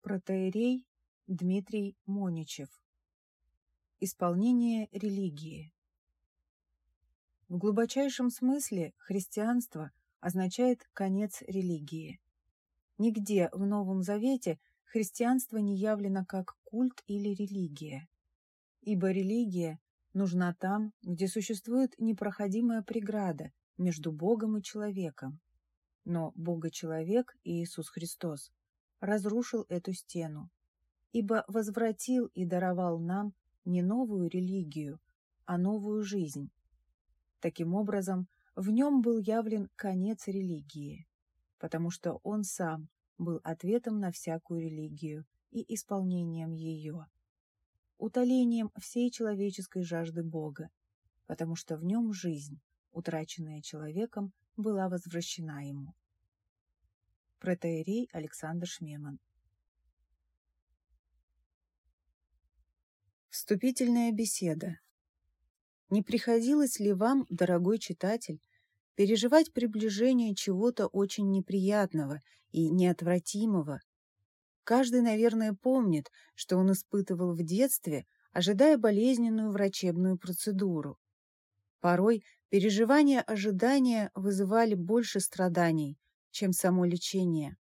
Протоирей Дмитрий Моничев. Исполнение религии. В глубочайшем смысле христианство означает конец религии. Нигде в Новом Завете христианство не явлено как культ или религия. Ибо религия нужна там, где существует непроходимая преграда между Богом и человеком. Но Бога-человек Иисус Христос разрушил эту стену, ибо возвратил и даровал нам не новую религию, а новую жизнь. Таким образом, в нем был явлен конец религии, потому что он сам был ответом на всякую религию и исполнением ее, утолением всей человеческой жажды Бога, потому что в нем жизнь, утраченная человеком, была возвращена ему. Протоирей Александр Шмеман Вступительная беседа. Не приходилось ли вам, дорогой читатель, переживать приближение чего-то очень неприятного и неотвратимого? Каждый, наверное, помнит, что он испытывал в детстве, ожидая болезненную врачебную процедуру. Порой переживания ожидания вызывали больше страданий, чем само лечение.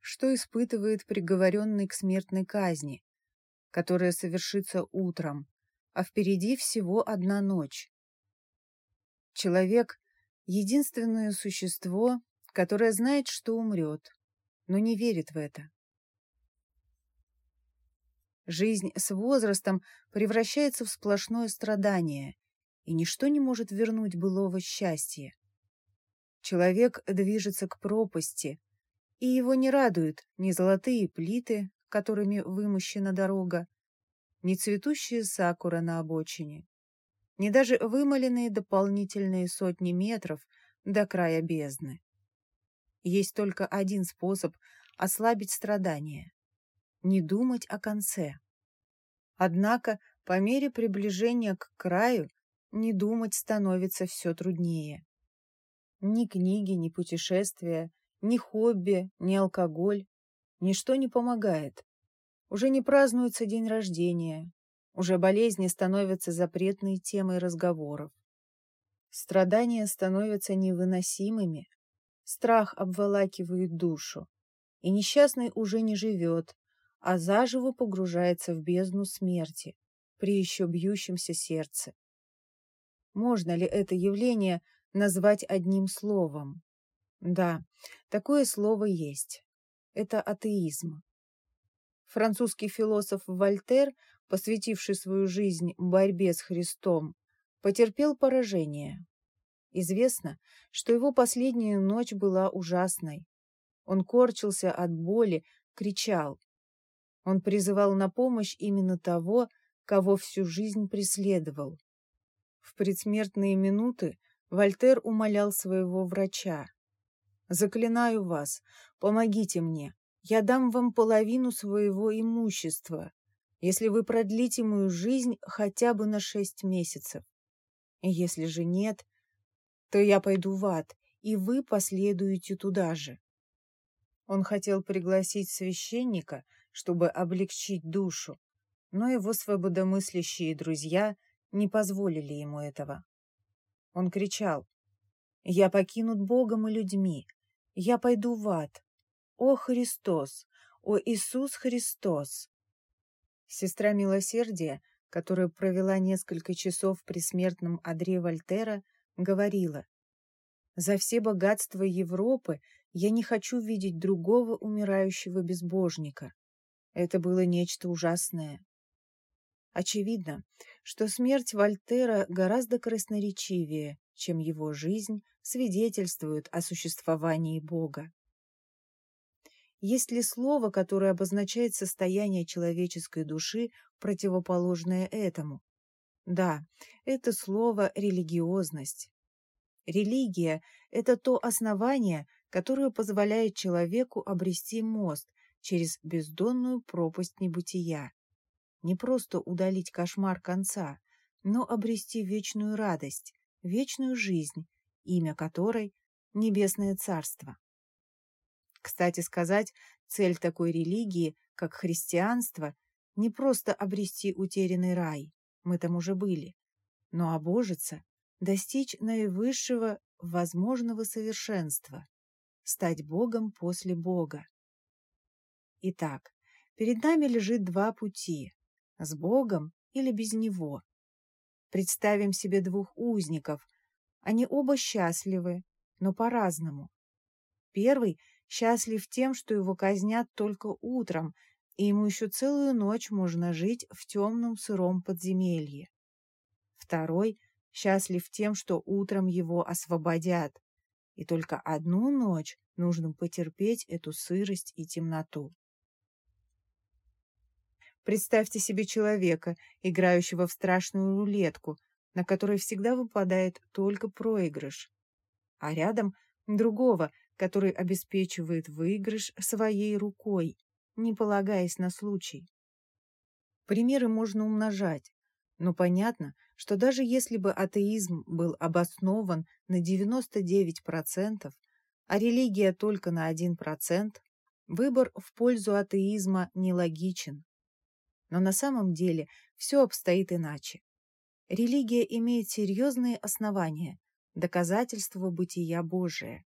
Что испытывает приговоренный к смертной казни, которая совершится утром, а впереди всего одна ночь? Человек — единственное существо, которое знает, что умрет, но не верит в это. Жизнь с возрастом превращается в сплошное страдание, и ничто не может вернуть былого счастья. Человек движется к пропасти, и его не радуют ни золотые плиты, которыми вымощена дорога, ни цветущие сакура на обочине, ни даже вымоленные дополнительные сотни метров до края бездны. Есть только один способ ослабить страдания — не думать о конце. Однако по мере приближения к краю не думать становится все труднее. Ни книги, ни путешествия, ни хобби, ни алкоголь. Ничто не помогает. Уже не празднуется день рождения. Уже болезни становятся запретной темой разговоров. Страдания становятся невыносимыми. Страх обволакивает душу. И несчастный уже не живет, а заживо погружается в бездну смерти при еще бьющемся сердце. Можно ли это явление назвать одним словом. Да, такое слово есть. Это атеизм. Французский философ Вольтер, посвятивший свою жизнь борьбе с Христом, потерпел поражение. Известно, что его последняя ночь была ужасной. Он корчился от боли, кричал. Он призывал на помощь именно того, кого всю жизнь преследовал. В предсмертные минуты Вольтер умолял своего врача. «Заклинаю вас, помогите мне. Я дам вам половину своего имущества, если вы продлите мою жизнь хотя бы на шесть месяцев. Если же нет, то я пойду в ад, и вы последуете туда же». Он хотел пригласить священника, чтобы облегчить душу, но его свободомыслящие друзья не позволили ему этого. Он кричал. «Я покинут Богом и людьми. Я пойду в ад. О Христос! О Иисус Христос!» Сестра Милосердия, которая провела несколько часов при смертном одре Вольтера, говорила, «За все богатства Европы я не хочу видеть другого умирающего безбожника. Это было нечто ужасное. Очевидно, что смерть Вольтера гораздо красноречивее, чем его жизнь свидетельствует о существовании Бога. Есть ли слово, которое обозначает состояние человеческой души, противоположное этому? Да, это слово «религиозность». Религия – это то основание, которое позволяет человеку обрести мост через бездонную пропасть небытия не просто удалить кошмар конца, но обрести вечную радость, вечную жизнь, имя которой — Небесное Царство. Кстати сказать, цель такой религии, как христианство, не просто обрести утерянный рай, мы там уже были, но обожиться, достичь наивысшего возможного совершенства, стать Богом после Бога. Итак, перед нами лежит два пути – с Богом или без Него. Представим себе двух узников. Они оба счастливы, но по-разному. Первый счастлив тем, что его казнят только утром, и ему еще целую ночь можно жить в темном сыром подземелье. Второй счастлив тем, что утром его освободят, и только одну ночь нужно потерпеть эту сырость и темноту. Представьте себе человека, играющего в страшную рулетку, на которой всегда выпадает только проигрыш, а рядом другого, который обеспечивает выигрыш своей рукой, не полагаясь на случай. Примеры можно умножать, но понятно, что даже если бы атеизм был обоснован на 99%, а религия только на 1%, выбор в пользу атеизма нелогичен. Но на самом деле все обстоит иначе. Религия имеет серьезные основания, доказательства бытия Божия.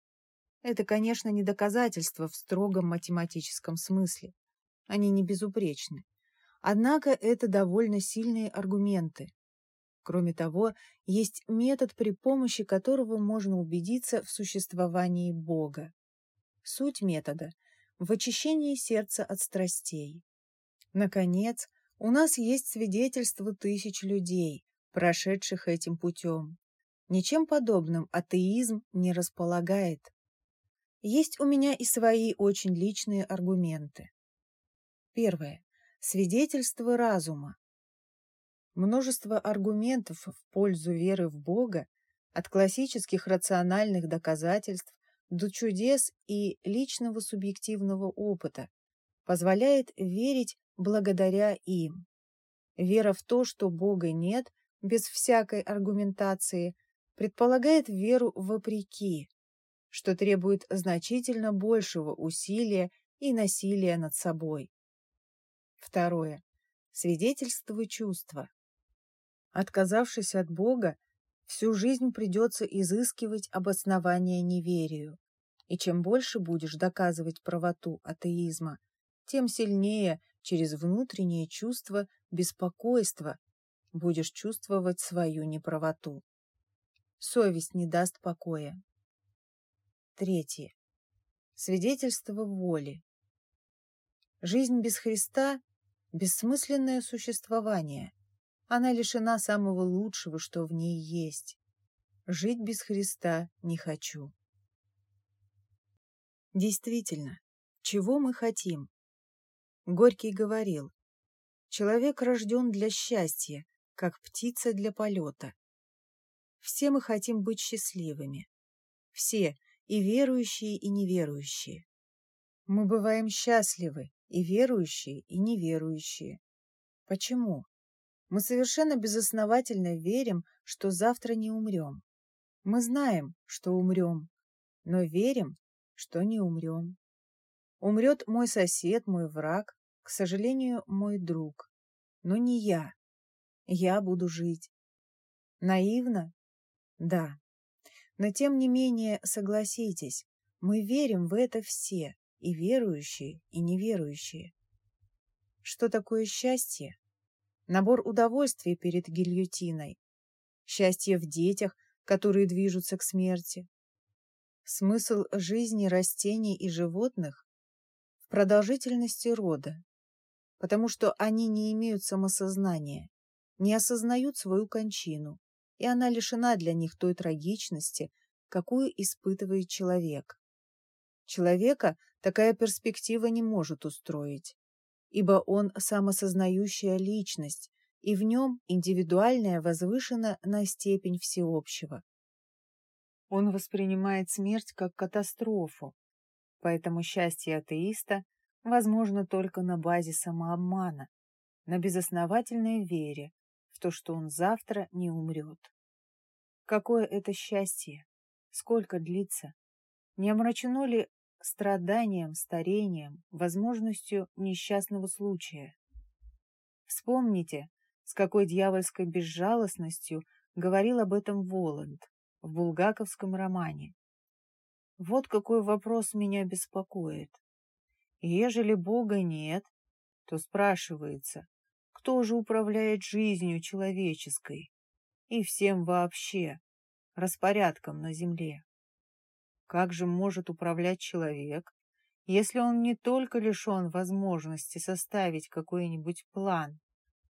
Это, конечно, не доказательства в строгом математическом смысле. Они не безупречны. Однако это довольно сильные аргументы. Кроме того, есть метод, при помощи которого можно убедиться в существовании Бога. Суть метода – в очищении сердца от страстей. Наконец, у нас есть свидетельство тысяч людей, прошедших этим путем. Ничем подобным атеизм не располагает. Есть у меня и свои очень личные аргументы. Первое. Свидетельство разума. Множество аргументов в пользу веры в Бога, от классических рациональных доказательств до чудес и личного субъективного опыта, позволяет верить благодаря им. Вера в то, что Бога нет, без всякой аргументации, предполагает веру вопреки, что требует значительно большего усилия и насилия над собой. Второе. Свидетельство чувства. Отказавшись от Бога, всю жизнь придется изыскивать обоснование неверию. И чем больше будешь доказывать правоту атеизма, тем сильнее через внутреннее чувство беспокойства будешь чувствовать свою неправоту. Совесть не даст покоя. Третье. Свидетельство воли. Жизнь без Христа – бессмысленное существование. Она лишена самого лучшего, что в ней есть. Жить без Христа не хочу. Действительно, чего мы хотим? Горький говорил, человек рожден для счастья, как птица для полета. Все мы хотим быть счастливыми. Все, и верующие, и неверующие. Мы бываем счастливы, и верующие, и неверующие. Почему? Мы совершенно безосновательно верим, что завтра не умрем. Мы знаем, что умрем, но верим, что не умрем. Умрет мой сосед, мой враг, к сожалению, мой друг. Но не я. Я буду жить. Наивно? Да. Но тем не менее, согласитесь, мы верим в это все, и верующие, и неверующие. Что такое счастье? Набор удовольствий перед гильотиной. Счастье в детях, которые движутся к смерти. Смысл жизни растений и животных продолжительности рода, потому что они не имеют самосознания, не осознают свою кончину, и она лишена для них той трагичности, какую испытывает человек. Человека такая перспектива не может устроить, ибо он самосознающая личность, и в нем индивидуальное возвышено на степень всеобщего. Он воспринимает смерть как катастрофу, Поэтому счастье атеиста возможно только на базе самообмана, на безосновательной вере в то, что он завтра не умрет. Какое это счастье? Сколько длится? Не омрачено ли страданием, старением, возможностью несчастного случая. Вспомните, с какой дьявольской безжалостностью говорил об этом Воланд в булгаковском романе. Вот какой вопрос меня беспокоит. Ежели Бога нет, то спрашивается, кто же управляет жизнью человеческой и всем вообще, распорядком на земле? Как же может управлять человек, если он не только лишен возможности составить какой-нибудь план,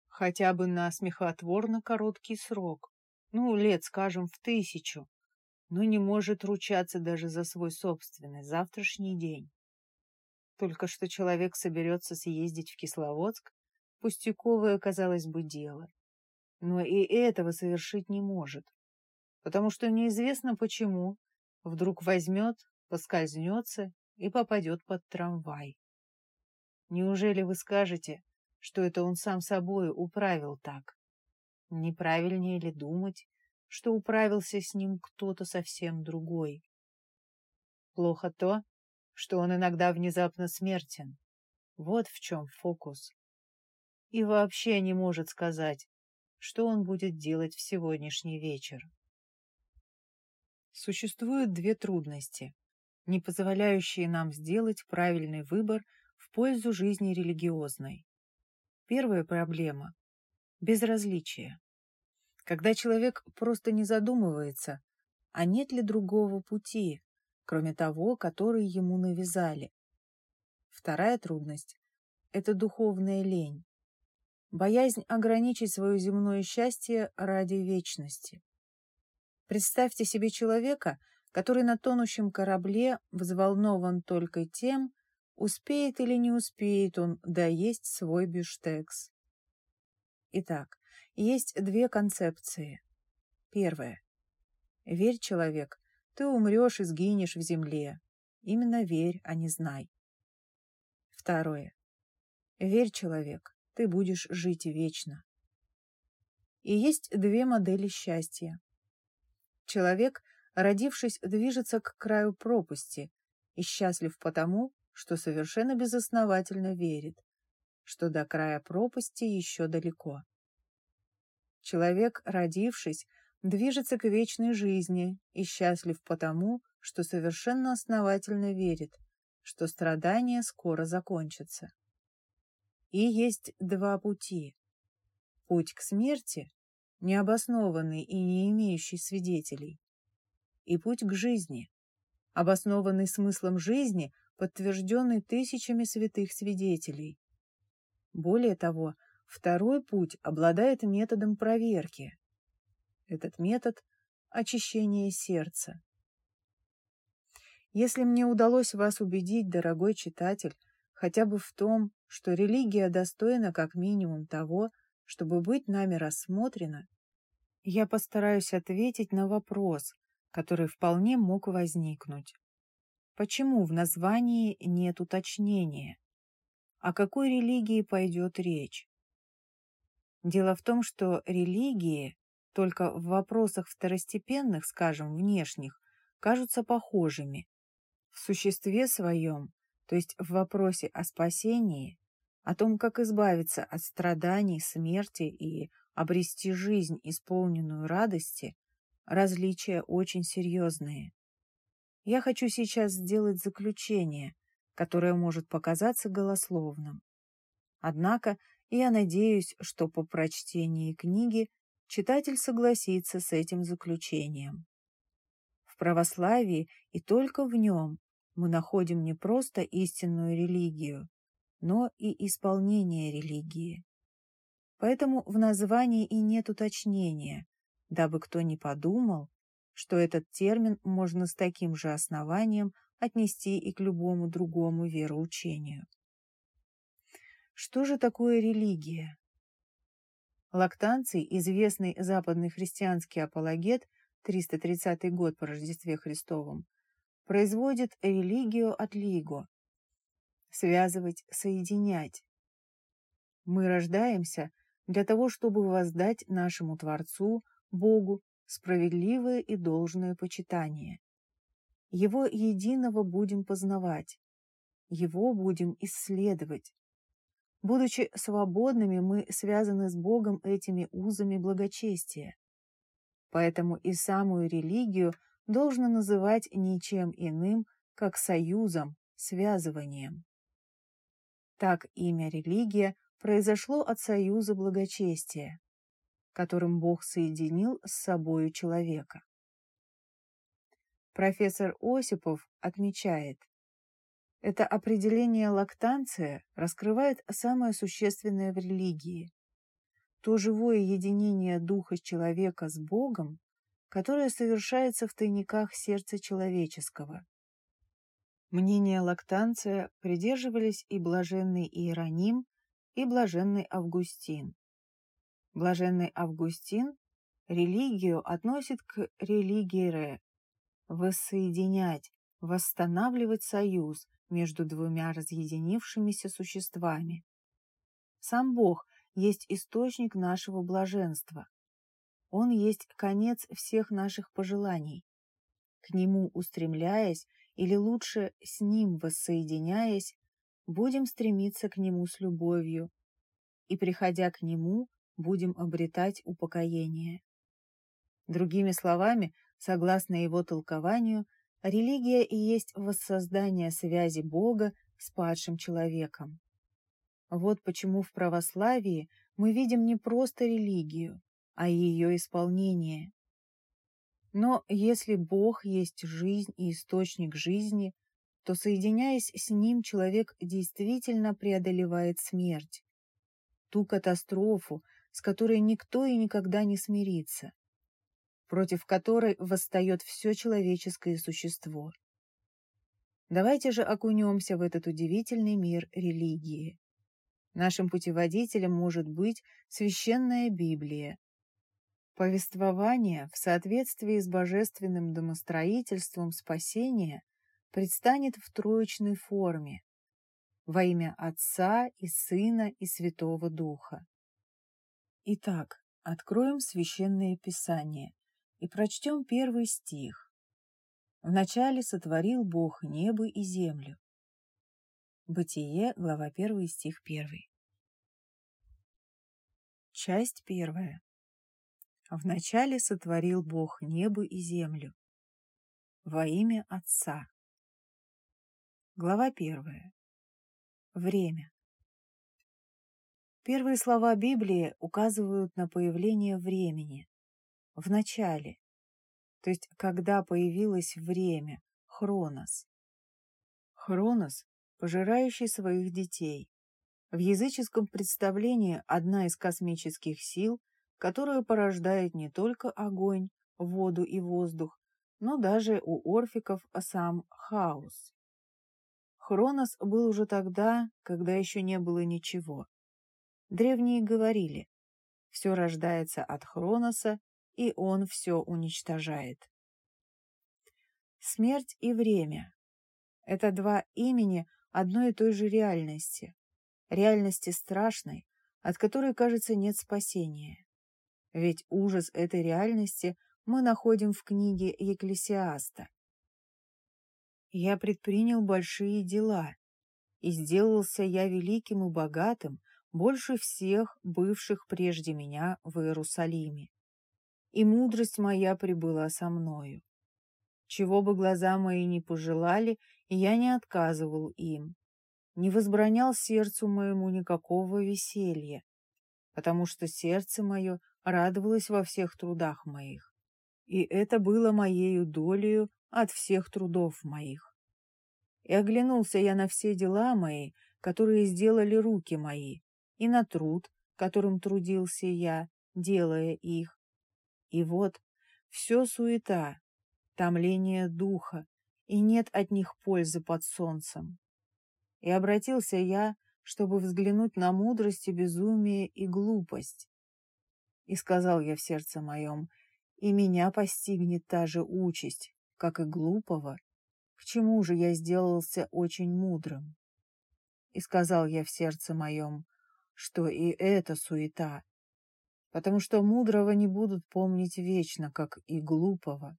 хотя бы на смехотворно короткий срок, ну, лет, скажем, в тысячу, но не может ручаться даже за свой собственный завтрашний день. Только что человек соберется съездить в Кисловодск, пустяковое, казалось бы, дело. Но и этого совершить не может, потому что неизвестно почему вдруг возьмет, поскользнется и попадет под трамвай. Неужели вы скажете, что это он сам собой управил так? Неправильнее ли думать, что управился с ним кто-то совсем другой? Плохо то, что он иногда внезапно смертен. Вот в чем фокус. И вообще не может сказать, что он будет делать в сегодняшний вечер. Существуют две трудности, не позволяющие нам сделать правильный выбор в пользу жизни религиозной. Первая проблема – безразличие. Когда человек просто не задумывается, а нет ли другого пути, кроме того, который ему навязали. Вторая трудность – это духовная лень, боязнь ограничить свое земное счастье ради вечности. Представьте себе человека, который на тонущем корабле взволнован только тем, успеет или не успеет он доесть свой бюштекс. Итак, есть две концепции. Первая. Верь, человек, ты умрешь и сгинешь в земле. Именно верь, а не знай. Второе. Верь, человек, ты будешь жить вечно. И есть две модели счастья. Человек, родившись, движется к краю пропасти и счастлив потому, что совершенно безосновательно верит, что до края пропасти еще далеко. Человек, родившись, движется к вечной жизни и счастлив потому, что совершенно основательно верит, что страдания скоро закончатся. И есть два пути. Путь к смерти, необоснованный и не имеющий свидетелей, и путь к жизни, обоснованный смыслом жизни, подтвержденный тысячами святых свидетелей. Более того, второй путь обладает методом проверки. Этот метод – очищение сердца. Если мне удалось вас убедить, дорогой читатель, хотя бы в том, что религия достойна как минимум того, чтобы быть нами рассмотрена, я постараюсь ответить на вопрос, который вполне мог возникнуть. Почему в названии нет уточнения? О какой религии пойдет речь? Дело в том, что религии только в вопросах второстепенных, скажем, внешних, кажутся похожими. В существе своем, то есть в вопросе о спасении, о том, как избавиться от страданий, смерти и обрести жизнь, исполненную радости, различия очень серьезные. Я хочу сейчас сделать заключение, которое может показаться голословным. Однако я надеюсь, что по прочтении книги читатель согласится с этим заключением. В православии и только в нем мы находим не просто истинную религию, но и исполнение религии. Поэтому в названии и нет уточнения, дабы кто не подумал, что этот термин можно с таким же основанием отнести и к любому другому вероучению. Что же такое религия? Лактанций, известный западный христианский апологет, 330 год по Рождестве Христовом, производит религию от лиго – связывать, соединять. Мы рождаемся для того, чтобы воздать нашему Творцу, Богу, справедливое и должное почитание. Его единого будем познавать, Его будем исследовать. Будучи свободными, мы связаны с Богом этими узами благочестия. Поэтому и самую религию должно называть ничем иным, как союзом, связыванием. Так имя религия произошло от союза благочестия, которым Бог соединил с собою человека. Профессор Осипов отмечает, это определение лактанция раскрывает самое существенное в религии – то живое единение духа человека с Богом, которое совершается в тайниках сердца человеческого. Мнения лактанция придерживались и блаженный Иероним, и блаженный Августин. Блаженный Августин религию относит к религии Ре, воссоединять, восстанавливать союз между двумя разъединившимися существами. Сам Бог есть источник нашего блаженства. Он есть конец всех наших пожеланий. К Нему устремляясь, или лучше с Ним воссоединяясь, будем стремиться к Нему с любовью, и, приходя к Нему, будем обретать упокоение. Другими словами, согласно его толкованию, религия и есть воссоздание связи Бога с падшим человеком. Вот почему в православии мы видим не просто религию, а ее исполнение. Но если Бог есть жизнь и источник жизни, то, соединяясь с Ним, человек действительно преодолевает смерть, ту катастрофу, с которой никто и никогда не смирится, против которой восстает все человеческое существо. Давайте же окунемся в этот удивительный мир религии. Нашим путеводителем может быть священная Библия. Повествование в соответствии с божественным домостроительством спасения предстанет в троечной форме во имя Отца и Сына и Святого Духа. Итак, откроем Священное Писание и прочтем первый стих. «Вначале сотворил Бог небо и землю». Бытие, глава 1, стих 1. Часть первая. Вначале сотворил Бог небо и землю. Во имя Отца. Глава первая. Время. Первые слова Библии указывают на появление времени, в начале, то есть когда появилось время, хронос. Хронос, пожирающий своих детей. В языческом представлении одна из космических сил, которая порождает не только огонь, воду и воздух, но даже у орфиков сам хаос. Хронос был уже тогда, когда еще не было ничего. Древние говорили, все рождается от Хроноса, и он все уничтожает. Смерть и время – это два имени одной и той же реальности, реальности страшной, от которой, кажется, нет спасения. Ведь ужас этой реальности мы находим в книге Екклесиаста. Я предпринял большие дела, и сделался я великим и богатым больше всех бывших прежде меня в Иерусалиме. И мудрость моя прибыла со мною. Чего бы глаза мои не пожелали, я не отказывал им, не возбранял сердцу моему никакого веселья, потому что сердце мое радовалось во всех трудах моих, и это было моею долею от всех трудов моих. И оглянулся я на все дела мои, которые сделали руки мои, и на труд, которым трудился я, делая их. И вот все суета, томление духа, и нет от них пользы под солнцем. И обратился я, чтобы взглянуть на мудрость и безумие и глупость. И сказал я в сердце моем, и меня постигнет та же участь, как и глупого, к чему же я сделался очень мудрым? И сказал я в сердце моем, что и это суета, потому что мудрого не будут помнить вечно, как и глупого.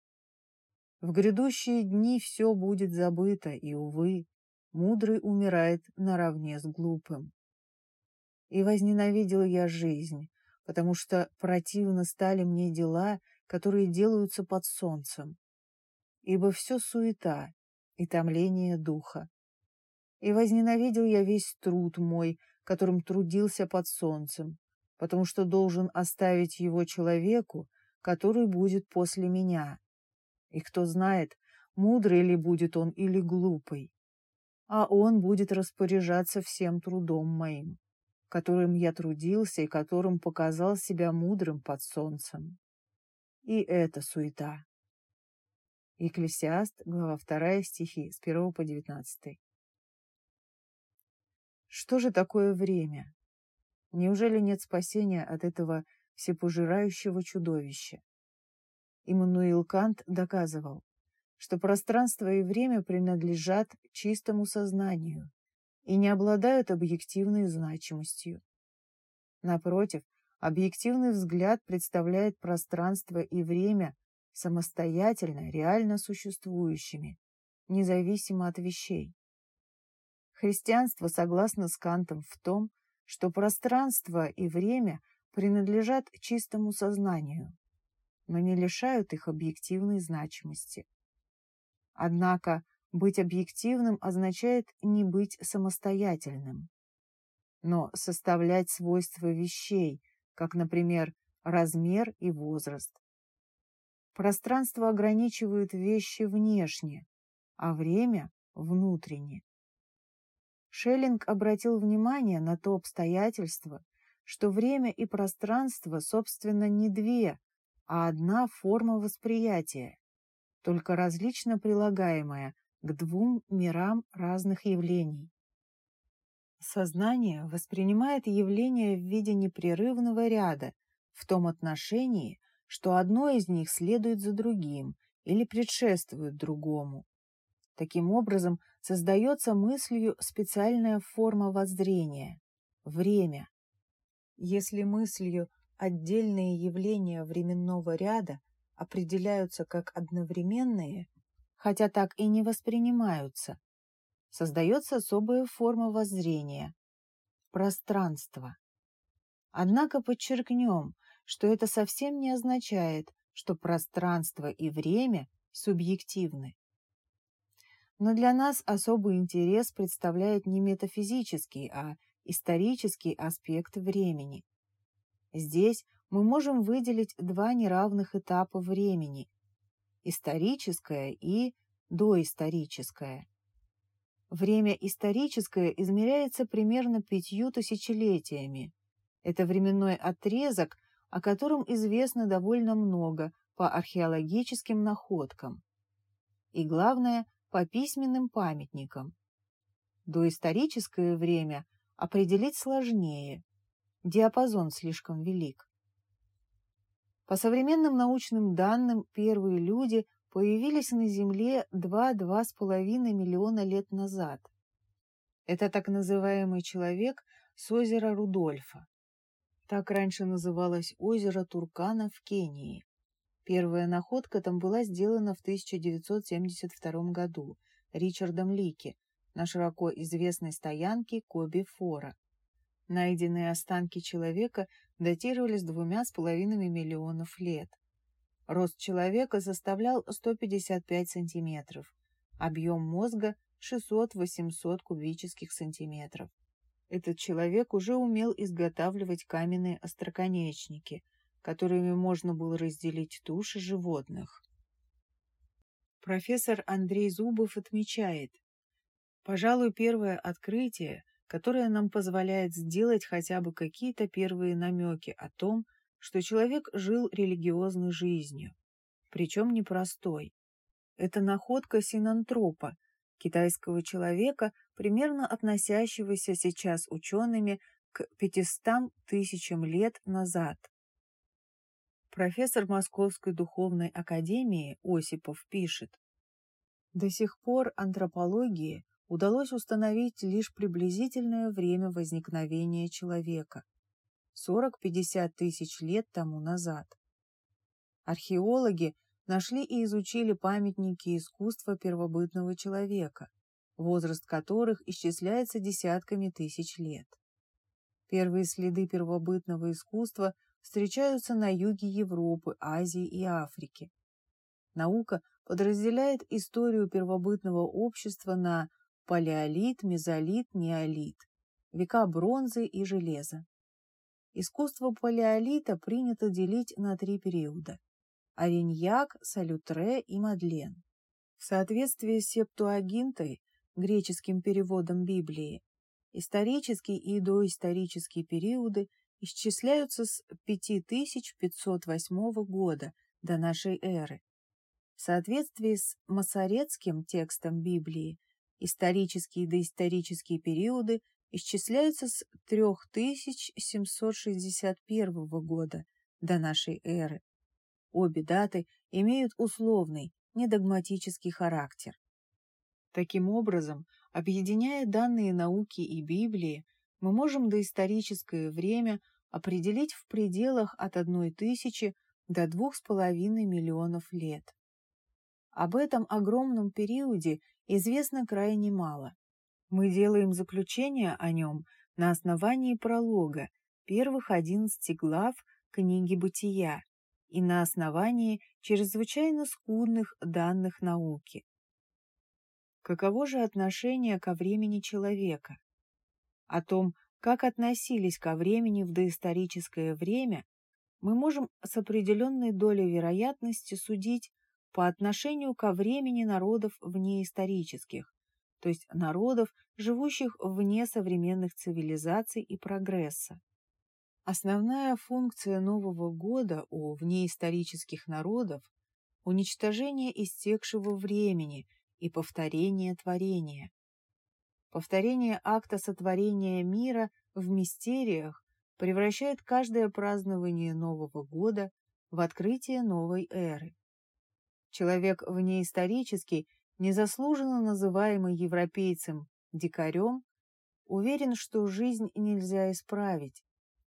В грядущие дни все будет забыто, и, увы, мудрый умирает наравне с глупым. И возненавидел я жизнь, потому что противно стали мне дела, которые делаются под солнцем. Ибо все суета и томление духа. И возненавидел я весь труд мой, которым трудился под солнцем, потому что должен оставить его человеку, который будет после меня. И кто знает, мудрый ли будет он или глупый. А он будет распоряжаться всем трудом моим которым я трудился и которым показал себя мудрым под солнцем. И это суета. Екклесиаст, глава 2, стихи с 1 по 19. Что же такое время? Неужели нет спасения от этого всепожирающего чудовища? Иммануил Кант доказывал, что пространство и время принадлежат чистому сознанию, и не обладают объективной значимостью. Напротив, объективный взгляд представляет пространство и время самостоятельно, реально существующими, независимо от вещей. Христианство согласно с Кантом в том, что пространство и время принадлежат чистому сознанию, но не лишают их объективной значимости. Однако быть объективным означает не быть самостоятельным. Но составлять свойства вещей, как, например, размер и возраст. Пространство ограничивает вещи внешне, а время – внутренне. Шеллинг обратил внимание на то обстоятельство, что время и пространство, собственно, не две, а одна форма восприятия, только различно прилагаемая к двум мирам разных явлений. Сознание воспринимает явления в виде непрерывного ряда в том отношении, что одно из них следует за другим или предшествует другому. Таким образом, создается мыслью специальная форма воззрения – время. Если мыслью отдельные явления временного ряда определяются как одновременные – хотя так и не воспринимаются. Создается особая форма воззрения – пространство. Однако подчеркнем, что это совсем не означает, что пространство и время субъективны. Но для нас особый интерес представляет не метафизический, а исторический аспект времени. Здесь мы можем выделить два неравных этапа времени – историческое и доисторическое. Время историческое измеряется примерно пятью тысячелетиями. Это временной отрезок, о котором известно довольно много по археологическим находкам. И главное, по письменным памятникам. Доисторическое время определить сложнее, диапазон слишком велик. По современным научным данным, первые люди появились на Земле 2-2,5 миллиона лет назад. Это так называемый человек с озера Рудольфа. Так раньше называлось озеро Туркана в Кении. Первая находка там была сделана в 1972 году Ричардом Лики на широко известной стоянке Коби Фора. Найденные останки человека датировались двумя с половиной миллионов лет. Рост человека составлял 155 сантиметров, объем мозга 600-800 кубических сантиметров. Этот человек уже умел изготавливать каменные остроконечники, которыми можно было разделить туши животных. Профессор Андрей Зубов отмечает, пожалуй, первое открытие, которая нам позволяет сделать хотя бы какие-то первые намеки о том, что человек жил религиозной жизнью, причем непростой. Это находка синантропа, китайского человека, примерно относящегося сейчас учеными к 500 тысячам лет назад. Профессор Московской духовной академии Осипов пишет, «До сих пор антропологии удалось установить лишь приблизительное время возникновения человека – 40-50 тысяч лет тому назад. Археологи нашли и изучили памятники искусства первобытного человека, возраст которых исчисляется десятками тысяч лет. Первые следы первобытного искусства встречаются на юге Европы, Азии и Африки. Наука подразделяет историю первобытного общества на палеолит, мезолит, неолит, века бронзы и железа. Искусство палеолита принято делить на три периода – Ариньяк, Салютре и Мадлен. В соответствии с Септуагинтой, греческим переводом Библии, исторические и доисторические периоды исчисляются с 5508 года до нашей эры. В соответствии с масоретским текстом Библии, исторические и доисторические периоды исчисляются с 3761 года до нашей эры. Обе даты имеют условный, недогматический характер. Таким образом, объединяя данные науки и Библии, мы можем доисторическое время определить в пределах от одной тысячи до двух с половиной миллионов лет. Об этом огромном периоде известно крайне мало. Мы делаем заключение о нем на основании пролога первых одиннадцати глав книги «Бытия» и на основании чрезвычайно скудных данных науки. Каково же отношение ко времени человека? О том, как относились ко времени в доисторическое время, мы можем с определенной долей вероятности судить по отношению ко времени народов внеисторических, то есть народов, живущих вне современных цивилизаций и прогресса. Основная функция Нового года у внеисторических народов – уничтожение истекшего времени и повторение творения. Повторение акта сотворения мира в мистериях превращает каждое празднование Нового года в открытие новой эры. Человек внеисторический – незаслуженно называемый европейцем дикарем, уверен, что жизнь нельзя исправить,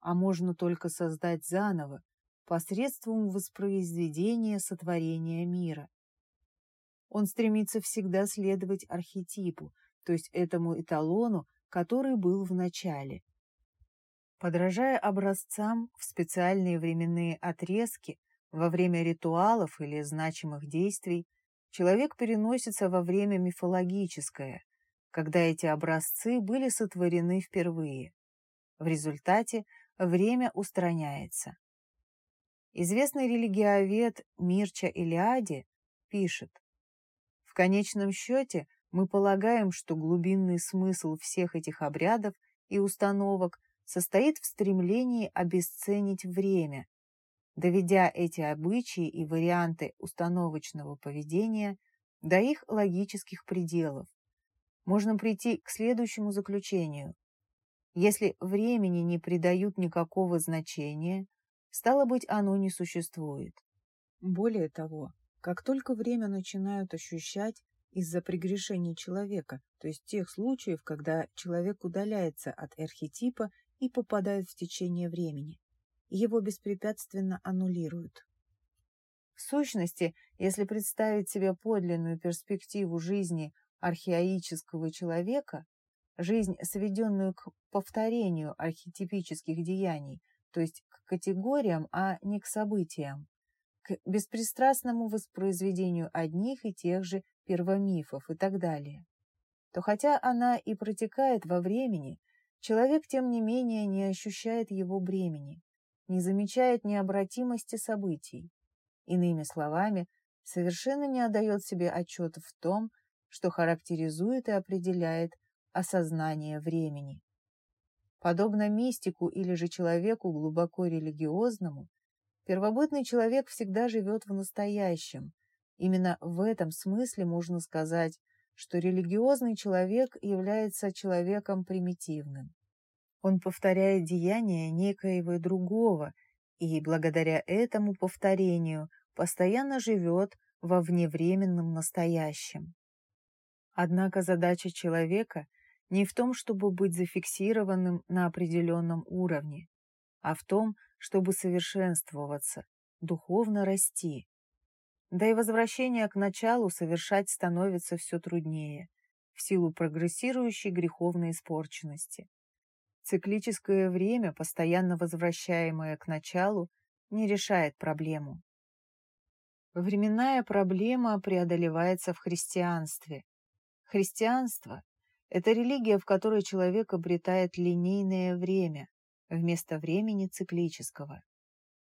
а можно только создать заново посредством воспроизведения сотворения мира. Он стремится всегда следовать архетипу, то есть этому эталону, который был в начале. Подражая образцам в специальные временные отрезки во время ритуалов или значимых действий, человек переносится во время мифологическое, когда эти образцы были сотворены впервые. В результате время устраняется. Известный религиовед Мирча Илиади пишет, «В конечном счете мы полагаем, что глубинный смысл всех этих обрядов и установок состоит в стремлении обесценить время, доведя эти обычаи и варианты установочного поведения до их логических пределов. Можно прийти к следующему заключению. Если времени не придают никакого значения, стало быть, оно не существует. Более того, как только время начинают ощущать из-за прегрешений человека, то есть тех случаев, когда человек удаляется от архетипа и попадает в течение времени, его беспрепятственно аннулируют. В сущности, если представить себе подлинную перспективу жизни археаического человека, жизнь, сведенную к повторению архетипических деяний, то есть к категориям, а не к событиям, к беспристрастному воспроизведению одних и тех же первомифов и так далее, то хотя она и протекает во времени, человек, тем не менее, не ощущает его бремени не замечает необратимости событий. Иными словами, совершенно не отдает себе отчет в том, что характеризует и определяет осознание времени. Подобно мистику или же человеку глубоко религиозному, первобытный человек всегда живет в настоящем. Именно в этом смысле можно сказать, что религиозный человек является человеком примитивным. Он повторяет деяния некоего другого и, благодаря этому повторению, постоянно живет во вневременном настоящем. Однако задача человека не в том, чтобы быть зафиксированным на определенном уровне, а в том, чтобы совершенствоваться, духовно расти. Да и возвращение к началу совершать становится все труднее в силу прогрессирующей греховной испорченности. Циклическое время, постоянно возвращаемое к началу, не решает проблему. Временная проблема преодолевается в христианстве. Христианство – это религия, в которой человек обретает линейное время вместо времени циклического.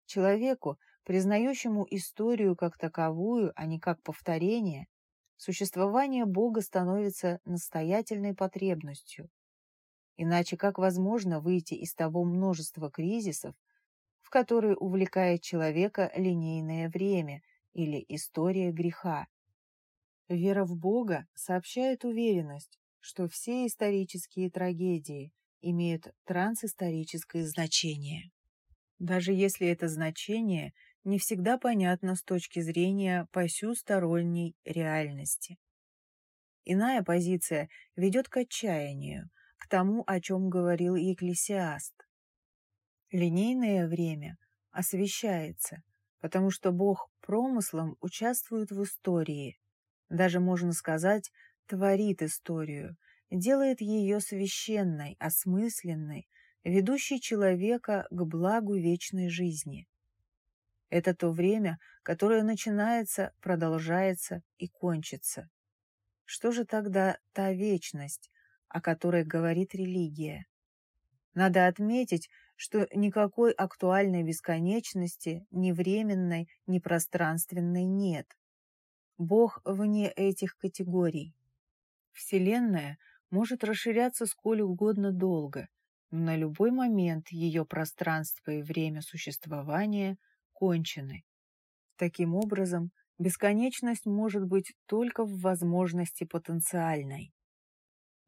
Человеку, признающему историю как таковую, а не как повторение, существование Бога становится настоятельной потребностью. Иначе как возможно выйти из того множества кризисов, в которые увлекает человека линейное время или история греха? Вера в Бога сообщает уверенность, что все исторические трагедии имеют трансисторическое значение. Даже если это значение не всегда понятно с точки зрения посюсторонней реальности. Иная позиция ведет к отчаянию, к тому, о чем говорил Екклесиаст. Линейное время освещается, потому что Бог промыслом участвует в истории, даже, можно сказать, творит историю, делает ее священной, осмысленной, ведущей человека к благу вечной жизни. Это то время, которое начинается, продолжается и кончится. Что же тогда та вечность, о которой говорит религия? Надо отметить, что никакой актуальной бесконечности, ни временной, ни пространственной нет. Бог вне этих категорий. Вселенная может расширяться сколь угодно долго, но на любой момент ее пространство и время существования кончены. Таким образом, бесконечность может быть только в возможности потенциальной.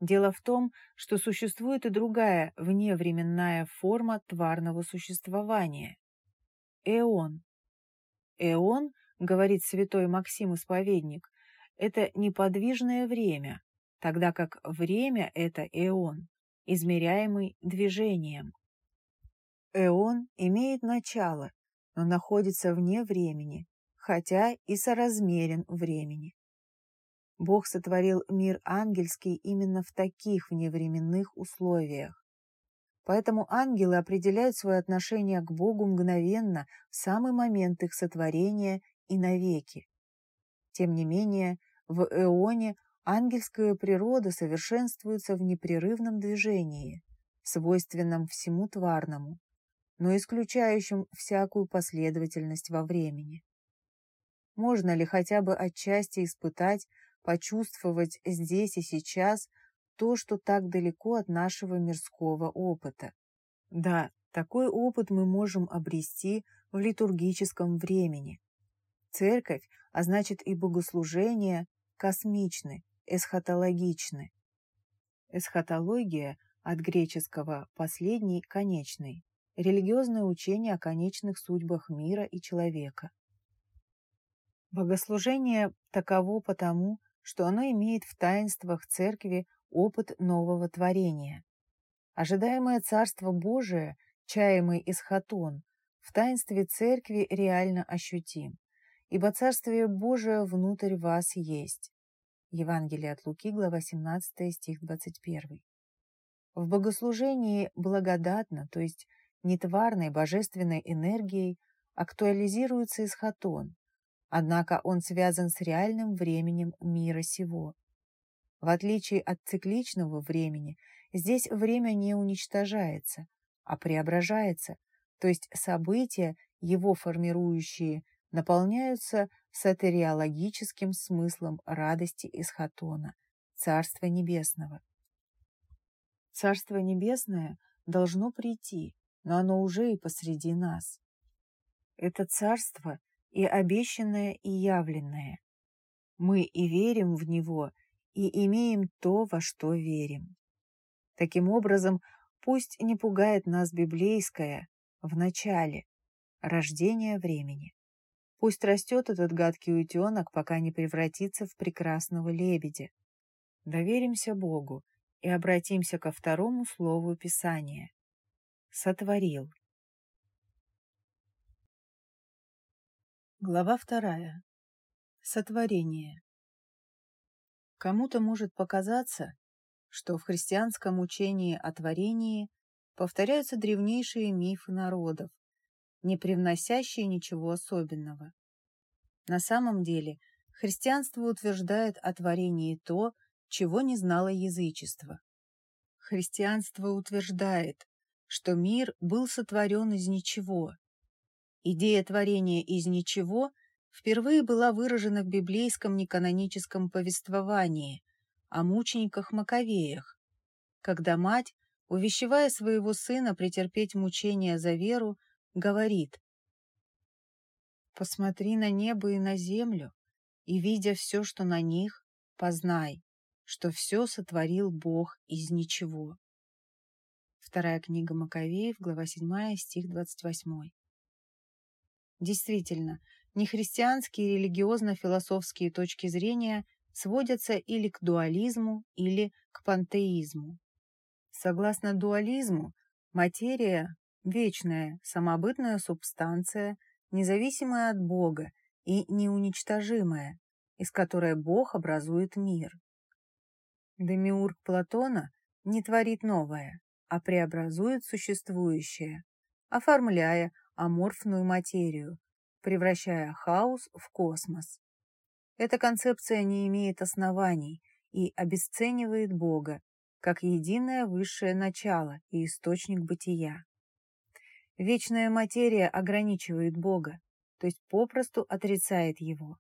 Дело в том, что существует и другая вневременная форма тварного существования – эон. Эон, говорит святой Максим Исповедник, это неподвижное время, тогда как время – это эон, измеряемый движением. Эон имеет начало, но находится вне времени, хотя и соразмерен времени. Бог сотворил мир ангельский именно в таких вневременных условиях. Поэтому ангелы определяют свое отношение к Богу мгновенно, в самый момент их сотворения и навеки. Тем не менее, в эоне ангельская природа совершенствуется в непрерывном движении, свойственном всему тварному, но исключающим всякую последовательность во времени. Можно ли хотя бы отчасти испытать, почувствовать здесь и сейчас то, что так далеко от нашего мирского опыта? Да, такой опыт мы можем обрести в литургическом времени. Церковь, а значит и богослужение, космичны, эсхатологичны. Эсхатология от греческого «последний», «конечный» религиозное учение о конечных судьбах мира и человека. Богослужение таково потому, что оно имеет в таинствах церкви опыт нового творения. Ожидаемое Царство Божие, чаемый Исхатон, в таинстве церкви реально ощутим, ибо Царствие Божие внутрь вас есть. Евангелие от Луки, глава 17, стих 21. В богослужении благодатно, то есть нетварной божественной энергией актуализируется исхатон, однако он связан с реальным временем мира сего. В отличие от цикличного времени, здесь время не уничтожается, а преображается, то есть события, его формирующие, наполняются сатериологическим смыслом радости Исхатона, Царства Небесного. Царство Небесное должно прийти, но оно уже и посреди нас. Это царство и обещанное, и явленное. Мы и верим в него, и имеем то, во что верим. Таким образом, пусть не пугает нас библейское «в начале» рождение времени. Пусть растет этот гадкий утенок, пока не превратится в прекрасного лебедя. Доверимся Богу и обратимся ко второму слову Писания сотворил. Глава вторая. Сотворение. Кому-то может показаться, что в христианском учении о творении повторяются древнейшие мифы народов, не привносящие ничего особенного. На самом деле христианство утверждает о творении то, чего не знало язычество. Христианство утверждает, что мир был сотворен из ничего. Идея творения из ничего впервые была выражена в библейском неканоническом повествовании о мучениках-маковеях, когда мать, увещевая своего сына претерпеть мучения за веру, говорит «Посмотри на небо и на землю, и, видя все, что на них, познай, что все сотворил Бог из ничего». Вторая книга Маковеев, глава 7, стих 28. Действительно, нехристианские религиозно-философские точки зрения сводятся или к дуализму, или к пантеизму. Согласно дуализму, материя – вечная, самобытная субстанция, независимая от Бога и неуничтожимая, из которой Бог образует мир. Демиург Платона не творит новое, а преобразует существующее, оформляя аморфную материю, превращая хаос в космос. Эта концепция не имеет оснований и обесценивает Бога как единое высшее начало и источник бытия. Вечная материя ограничивает Бога, то есть попросту отрицает его.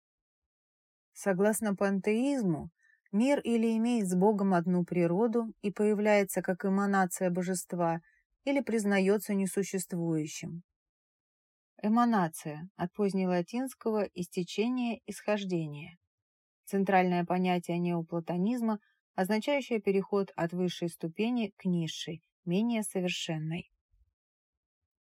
Согласно пантеизму, мир или имеет с Богом одну природу и появляется как эманация божества, или признается несуществующим. Эманация от позднелатинского истечение исхождение. Центральное понятие неоплатонизма, означающее переход от высшей ступени к низшей, менее совершенной.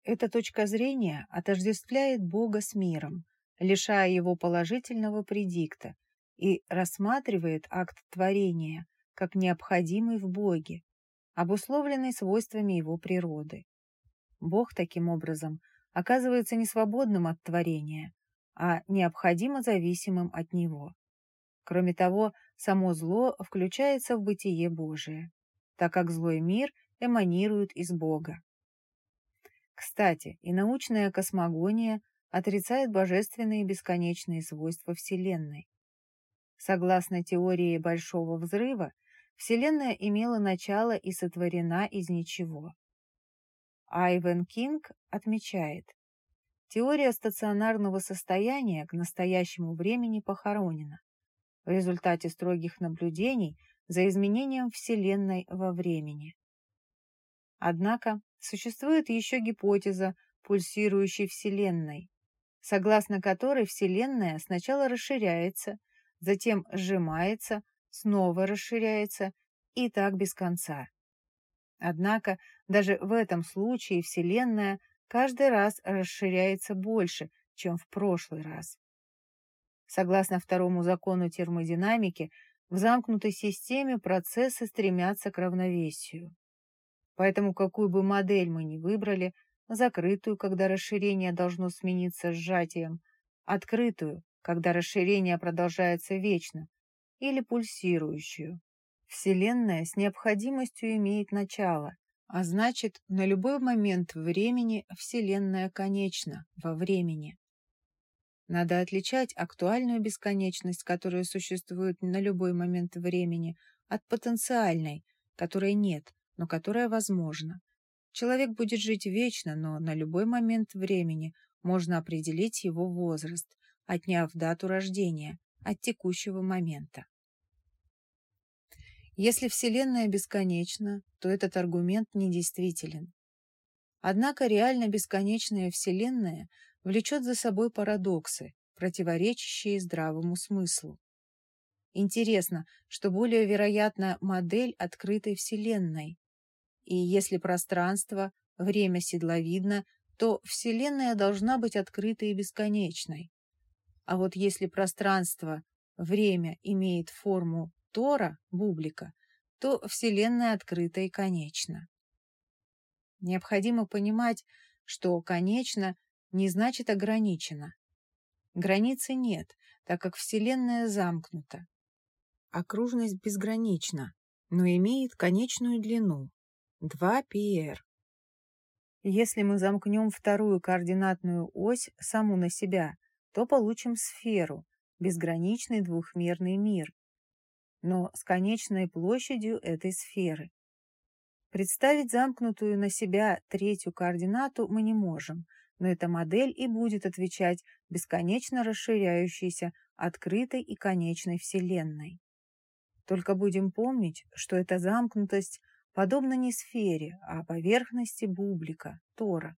Эта точка зрения отождествляет Бога с миром, лишая его положительного предикта, и рассматривает акт творения как необходимый в Боге, обусловленный свойствами его природы. Бог таким образом оказывается не свободным от творения, а необходимо зависимым от него. Кроме того, само зло включается в бытие Божие, так как злой мир эманирует из Бога. Кстати, и научная космогония отрицает божественные бесконечные свойства Вселенной. Согласно теории Большого Взрыва, Вселенная имела начало и сотворена из ничего. Айвен Кинг отмечает, теория стационарного состояния к настоящему времени похоронена в результате строгих наблюдений за изменением Вселенной во времени. Однако существует еще гипотеза пульсирующей Вселенной, согласно которой Вселенная сначала расширяется, затем сжимается, снова расширяется и так без конца. Однако даже в этом случае Вселенная каждый раз расширяется больше, чем в прошлый раз. Согласно второму закону термодинамики, в замкнутой системе процессы стремятся к равновесию. Поэтому какую бы модель мы ни выбрали, закрытую, когда расширение должно смениться сжатием, открытую, когда расширение продолжается вечно, или пульсирующую, Вселенная с необходимостью имеет начало, а значит, на любой момент времени Вселенная конечна во времени. Надо отличать актуальную бесконечность, которая существует на любой момент времени, от потенциальной, которой нет, но которая возможна. Человек будет жить вечно, но на любой момент времени можно определить его возраст, отняв дату рождения от текущего момента. Если Вселенная бесконечна, то этот аргумент недействителен. Однако реально бесконечная Вселенная влечет за собой парадоксы, противоречащие здравому смыслу. Интересно, что более вероятна модель открытой Вселенной. И если пространство, время седловидно, то Вселенная должна быть открытой и бесконечной. А вот если пространство, время имеет форму Тора, бублика, то Вселенная открыта и конечна. Необходимо понимать, что «конечно» не значит «ограничено». Границы нет, так как Вселенная замкнута. Окружность безгранична, но имеет конечную длину – 2 πr. Если мы замкнем вторую координатную ось саму на себя, то получим сферу, безграничный двухмерный мир, но с конечной площадью этой сферы. Представить замкнутую на себя третью координату мы не можем, но эта модель и будет отвечать бесконечно расширяющейся, открытой и конечной Вселенной. Только будем помнить, что эта замкнутость подобна не сфере, а поверхности бублика, тора.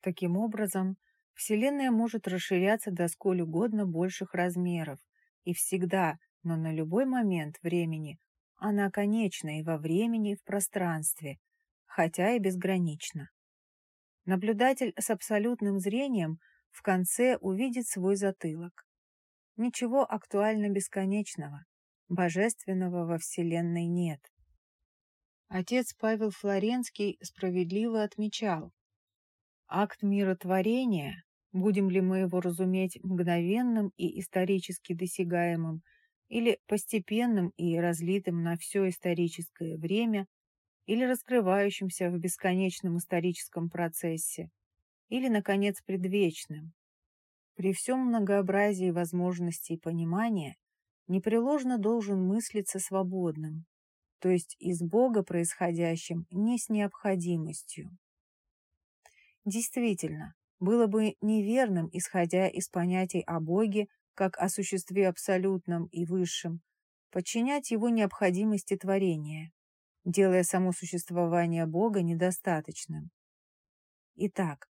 Таким образом, Вселенная может расширяться до сколь угодно больших размеров, и всегда, но на любой момент времени, она конечна и во времени, и в пространстве, хотя и безгранична. Наблюдатель с абсолютным зрением в конце увидит свой затылок. Ничего актуально бесконечного, божественного во Вселенной нет. Отец Павел Флоренский справедливо отмечал, акт миротворения, будем ли мы его разуметь мгновенным и исторически досягаемым, или постепенным и разлитым на все историческое время, или раскрывающимся в бесконечном историческом процессе, или, наконец, предвечным. При всем многообразии возможностей понимания непреложно должен мыслиться свободным, то есть из Бога происходящим не с необходимостью. Действительно, было бы неверным, исходя из понятий о Боге как о существе абсолютном и высшем, подчинять его необходимости творения, делая само существование Бога недостаточным. Итак,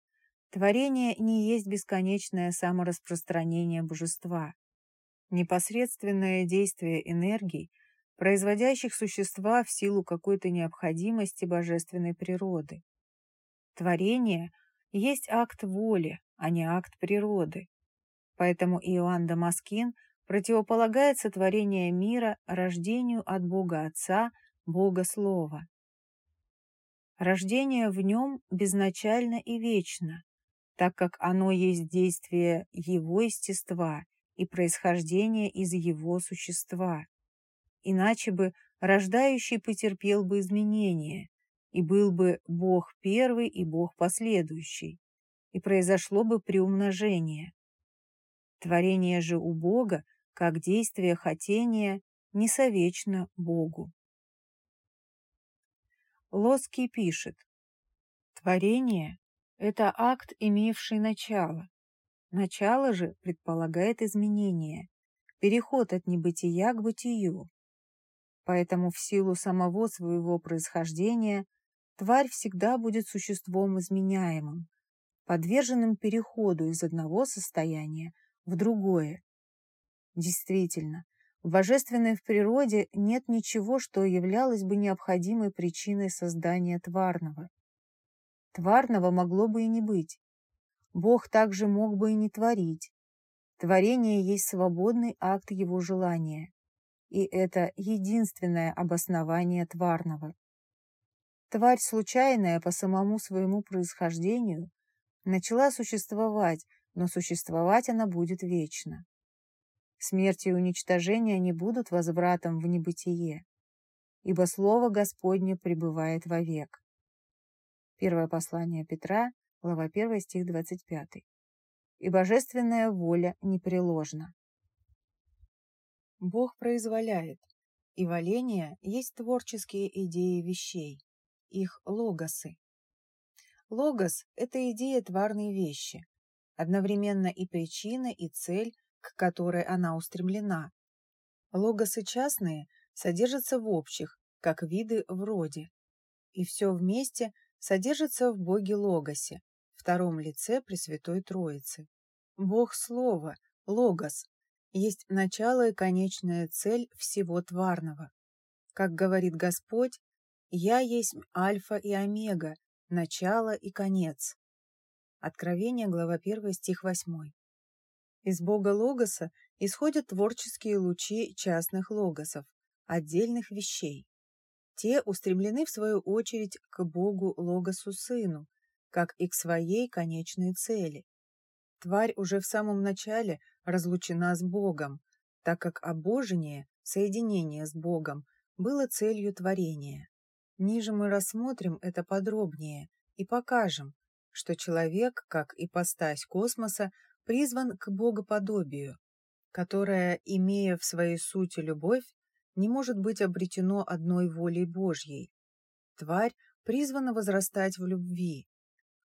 творение не есть бесконечное самораспространение божества. Непосредственное действие энергий – производящих существа в силу какой-то необходимости божественной природы. Творение есть акт воли, а не акт природы. Поэтому Иоанн Дамаскин противополагает сотворение мира рождению от Бога Отца, Бога Слова. Рождение в нем безначально и вечно, так как оно есть действие его естества и происхождение из его существа иначе бы рождающий потерпел бы изменения, и был бы Бог первый и Бог последующий, и произошло бы приумножение. Творение же у Бога, как действие хотения, несовечно Богу. Лоский пишет, Творение – это акт, имевший начало. Начало же предполагает изменение, переход от небытия к бытию поэтому в силу самого своего происхождения тварь всегда будет существом изменяемым, подверженным переходу из одного состояния в другое. Действительно, в божественной в природе нет ничего, что являлось бы необходимой причиной создания тварного. Тварного могло бы и не быть. Бог также мог бы и не творить. Творение есть свободный акт его желания и это единственное обоснование тварного. Тварь, случайная по самому своему происхождению, начала существовать, но существовать она будет вечно. Смерть и уничтожение не будут возвратом в небытие, ибо Слово Господне пребывает вовек. Первое послание Петра, глава 1, стих 25. И божественная воля непреложна. Бог произволяет, и валение есть творческие идеи вещей, их логосы. Логос – это идея тварной вещи, одновременно и причина, и цель, к которой она устремлена. Логосы частные содержатся в общих, как виды в роде, и все вместе содержится в Боге Логосе, втором лице Пресвятой Троицы. Бог Слово, Логос, есть начало и конечная цель всего тварного. Как говорит Господь, «Я есть Альфа и Омега, начало и конец». Откровение, глава 1, стих 8. Из Бога Логоса исходят творческие лучи частных логосов, отдельных вещей. Те устремлены, в свою очередь, к Богу Логосу Сыну, как и к своей конечной цели. Тварь уже в самом начале разлучена с Богом, так как обожение, соединение с Богом, было целью творения. Ниже мы рассмотрим это подробнее и покажем, что человек, как ипостась космоса, призван к богоподобию, которое, имея в своей сути любовь, не может быть обретено одной волей Божьей. Тварь призвана возрастать в любви.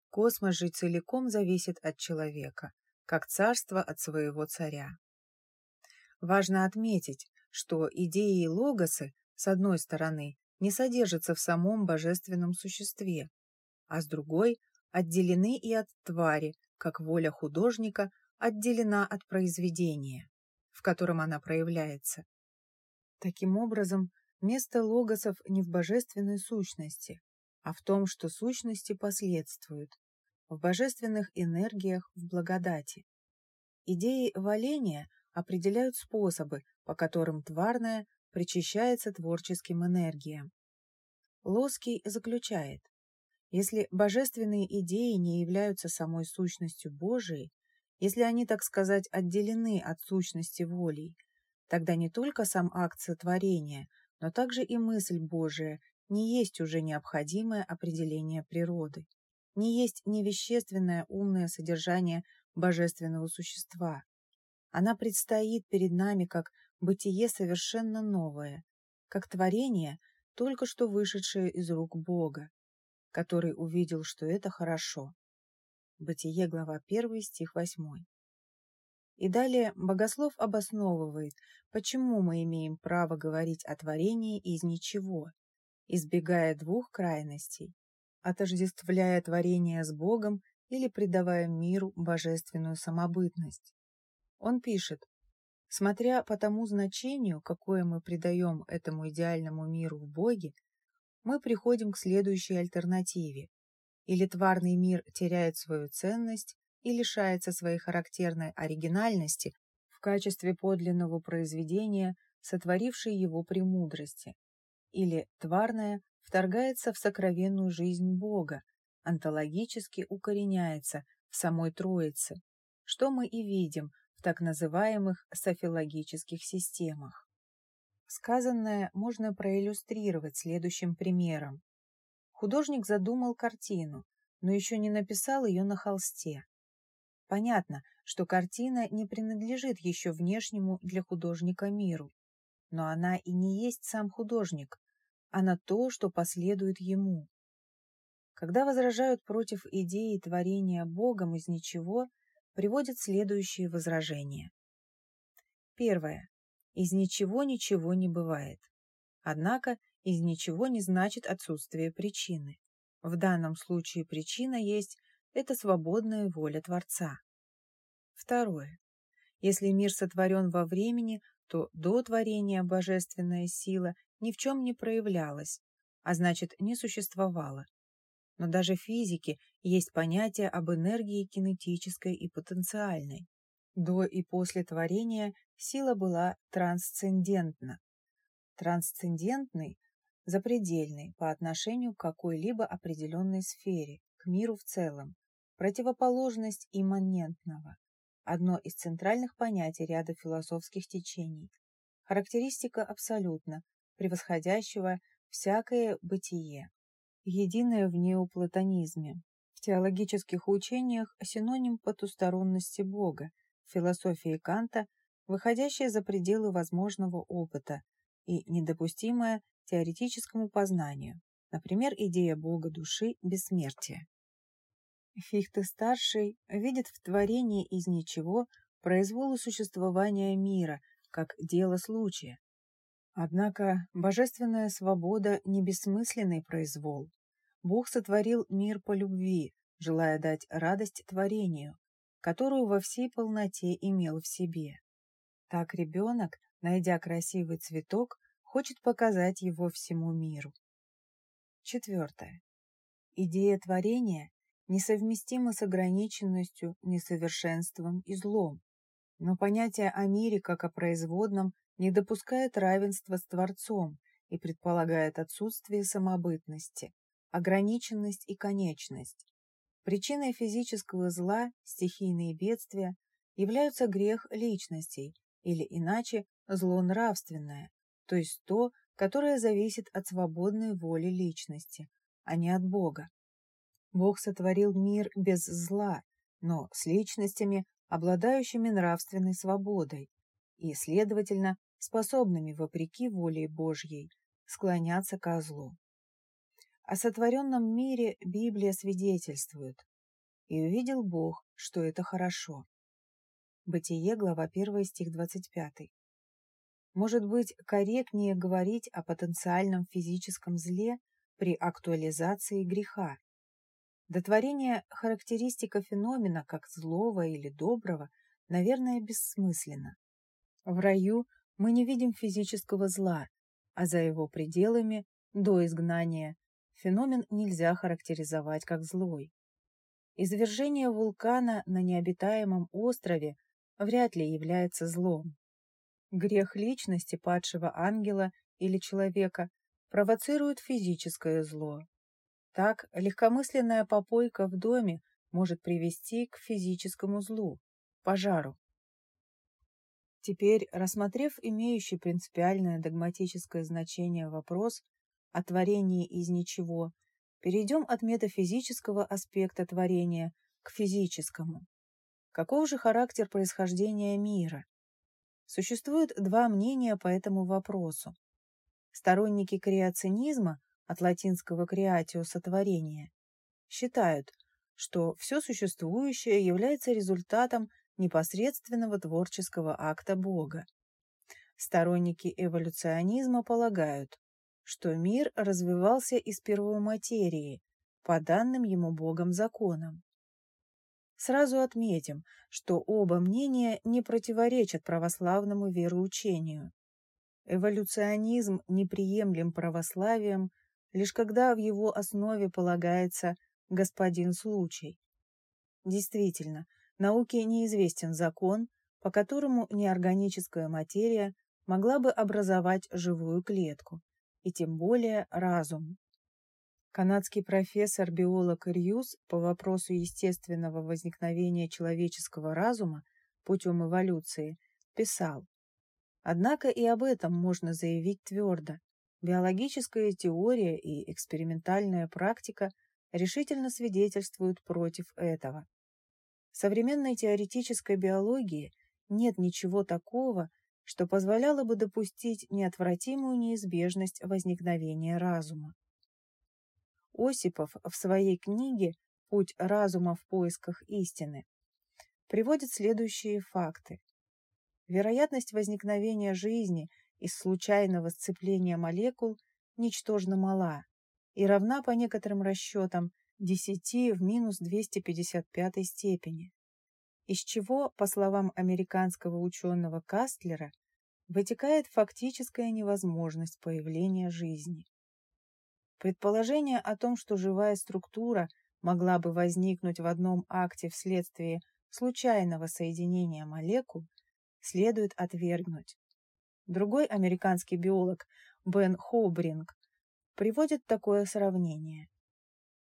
Космос же целиком зависит от человека, как царство от своего царя. Важно отметить, что идеи и логосы, с одной стороны, не содержатся в самом божественном существе, а с другой отделены и от твари, как воля художника отделена от произведения, в котором она проявляется. Таким образом, место логосов не в божественной сущности, а в том, что сущности последствуют, в божественных энергиях в благодати. Идеи валения определяют способы, по которым тварное причащается творческим энергиям. Лоский заключает, если божественные идеи не являются самой сущностью Божией, если они, так сказать, отделены от сущности волей, Тогда не только сам акт сотворения, но также и мысль Божия не есть уже необходимое определение природы, не есть невещественное умное содержание божественного существа. Она предстоит перед нами как бытие совершенно новое, как творение, только что вышедшее из рук Бога, который увидел, что это хорошо. Бытие, глава 1, стих 8. И далее богослов обосновывает, почему мы имеем право говорить о творении из ничего, избегая двух крайностей, отождествляя творение с Богом или придавая миру божественную самобытность. Он пишет, смотря по тому значению, какое мы придаем этому идеальному миру в Боге, мы приходим к следующей альтернативе. Или тварный мир теряет свою ценность, и лишается своей характерной оригинальности в качестве подлинного произведения, сотворившей его премудрости, или тварное вторгается в сокровенную жизнь Бога, онтологически укореняется в самой Троице, что мы и видим так называемых софилогических системах. Сказанное можно проиллюстрировать следующим примером. Художник задумал картину, но еще не написал ее на холсте. Понятно, что картина не принадлежит еще внешнему для художника миру, но она и не есть сам художник, она то, что последует ему. Когда возражают против идеи творения Богом из ничего, приводят следующие возражения. Первое. Из ничего ничего не бывает. Однако из ничего не значит отсутствие причины. В данном случае причина есть это свободная воля Творца. Второе. Если мир сотворен во времени, то до творения божественная сила ни в чем не проявлялась, а значит не существовала. Но даже в физике есть понятие об энергии кинетической и потенциальной. До и после творения сила была трансцендентна. Трансцендентный – запредельный по отношению к какой-либо определенной сфере, к миру в целом, противоположность имманентного одно из центральных понятий ряда философских течений. Характеристика абсолютно, превосходящего всякое бытие. Единое в неоплатонизме. В теологических учениях синоним потусторонности Бога, философии Канта выходящее за пределы возможного опыта и недопустимое теоретическому познанию, например, идея Бога души бессмертия. Фихте-старший видит в творении из ничего произволу существования мира, как дело случая. Однако божественная свобода не бессмысленный произвол. Бог сотворил мир по любви, желая дать радость творению, которую во всей полноте имел в себе. Так ребенок, найдя красивый цветок, хочет показать его всему миру. Четвертое. Идея творения несовместимо с ограниченностью, несовершенством и злом. Но понятие о мире как о производном не допускает равенства с Творцом и предполагает отсутствие самобытности, ограниченность и конечность. Причиной физического зла, стихийные бедствия, являются грех личностей, или иначе зло нравственное, то есть то, которое зависит от свободной воли личности, а не от Бога. Бог сотворил мир без зла, но с личностями, обладающими нравственной свободой и, следовательно, способными, вопреки воле Божьей, склоняться ко злу. О сотворенном мире Библия свидетельствует. «И увидел Бог, что это хорошо». Бытие, глава 1, стих 25. Может быть, корректнее говорить о потенциальном физическом зле при актуализации греха. Дотворение характеристика феномена как злого или доброго, наверное, бессмысленно. В раю мы не видим физического зла, а за его пределами, до изгнания, феномен нельзя характеризовать как злой. Извержение вулкана на необитаемом острове вряд ли является злом. Грех личности падшего ангела или человека провоцирует физическое зло. Так, легкомысленная попойка в доме может привести к физическому злу – пожару. Теперь, рассмотрев имеющий принципиальное догматическое значение вопрос о творении из ничего, перейдем от метафизического аспекта творения к физическому. Каков же характер происхождения мира? Существует два мнения по этому вопросу. Сторонники креационизма, от латинского «creatio» – сотворение, считают, что все существующее является результатом непосредственного творческого акта Бога. Сторонники эволюционизма полагают, что мир развивался из первоматерии, по данным ему Богом законам. Сразу отметим, что оба мнения не противоречат православному вероучению. Эволюционизм неприемлем православием лишь когда в его основе полагается господин случай. Действительно, науке неизвестен закон, по которому неорганическая материя могла бы образовать живую клетку, и тем более разум. Канадский профессор-биолог Рьюз по вопросу естественного возникновения человеческого разума путем эволюции писал, Однако и об этом можно заявить твердо. Биологическая теория и экспериментальная практика решительно свидетельствуют против этого. Современной теоретической биологии нет ничего такого, что позволяло бы допустить неотвратимую неизбежность возникновения разума. Осипов в своей книге «Путь разума в поисках истины» приводит следующие факты. Вероятность возникновения жизни из случайного сцепления молекул ничтожно мала и равна по некоторым расчетам 10 в минус 255 степени, из чего, по словам американского ученого Кастлера, вытекает фактическая невозможность появления жизни. Предположение о том, что живая структура могла бы возникнуть в одном акте вследствие случайного соединения молекул, следует отвергнуть. Другой американский биолог Бен Хоубринг приводит такое сравнение.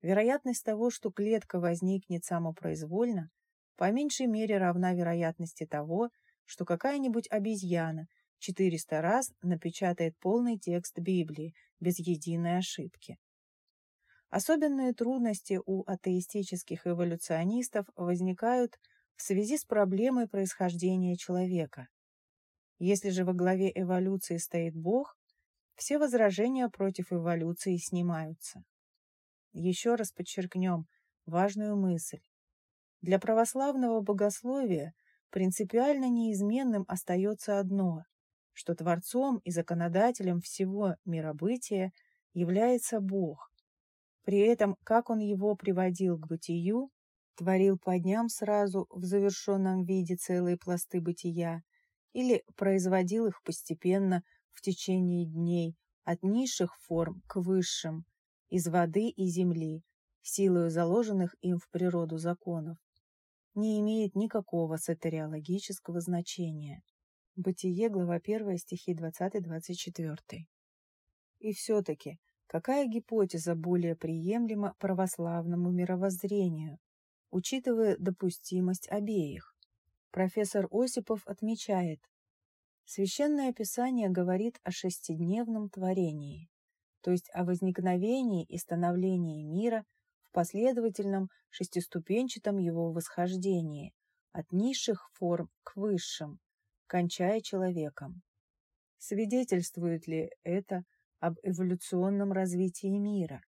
Вероятность того, что клетка возникнет самопроизвольно, по меньшей мере равна вероятности того, что какая-нибудь обезьяна 400 раз напечатает полный текст Библии без единой ошибки. Особенные трудности у атеистических эволюционистов возникают в связи с проблемой происхождения человека. Если же во главе эволюции стоит Бог, все возражения против эволюции снимаются. Еще раз подчеркнем важную мысль. Для православного богословия принципиально неизменным остается одно что Творцом и Законодателем всего миробытия является Бог. При этом, как Он его приводил к бытию, творил по дням сразу в завершенном виде целые пласты бытия, или производил их постепенно в течение дней от низших форм к высшим, из воды и земли, силою заложенных им в природу законов, не имеет никакого сатериологического значения. Бытие, глава 1, стихи 20-24. И все-таки, какая гипотеза более приемлема православному мировоззрению? учитывая допустимость обеих. Профессор Осипов отмечает, Священное Писание говорит о шестидневном творении, то есть о возникновении и становлении мира в последовательном шестиступенчатом его восхождении от низших форм к высшим, кончая человеком. Свидетельствует ли это об эволюционном развитии мира?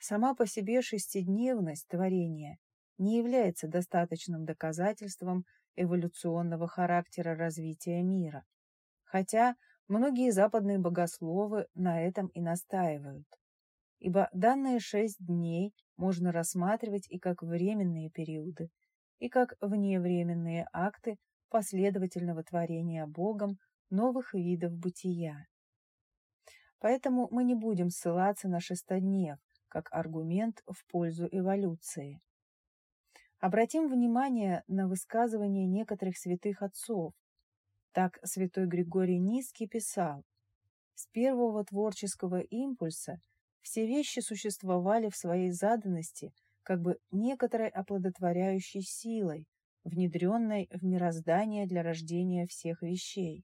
Сама по себе шестидневность творения не является достаточным доказательством эволюционного характера развития мира, хотя многие западные богословы на этом и настаивают, ибо данные шесть дней можно рассматривать и как временные периоды, и как вневременные акты последовательного творения Богом новых видов бытия. Поэтому мы не будем ссылаться на шестоднев как аргумент в пользу эволюции. Обратим внимание на высказывания некоторых святых отцов. Так святой Григорий Низкий писал, «С первого творческого импульса все вещи существовали в своей заданности как бы некоторой оплодотворяющей силой, внедренной в мироздание для рождения всех вещей.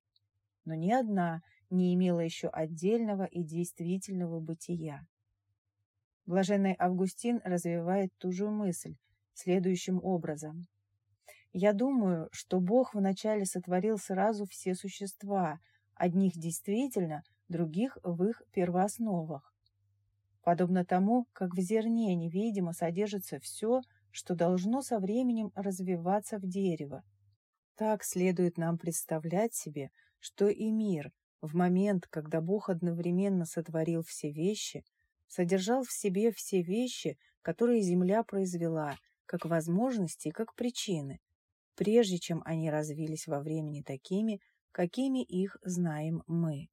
Но ни одна не имела еще отдельного и действительного бытия. Блаженный Августин развивает ту же мысль, следующим образом. Я думаю, что Бог вначале сотворил сразу все существа, одних действительно, других в их первоосновах. Подобно тому, как в зерне невидимо содержится все, что должно со временем развиваться в дерево. Так следует нам представлять себе, что и мир, в момент, когда Бог одновременно сотворил все вещи, содержал в себе все вещи, которые Земля произвела, как возможности и как причины, прежде чем они развились во времени такими, какими их знаем мы.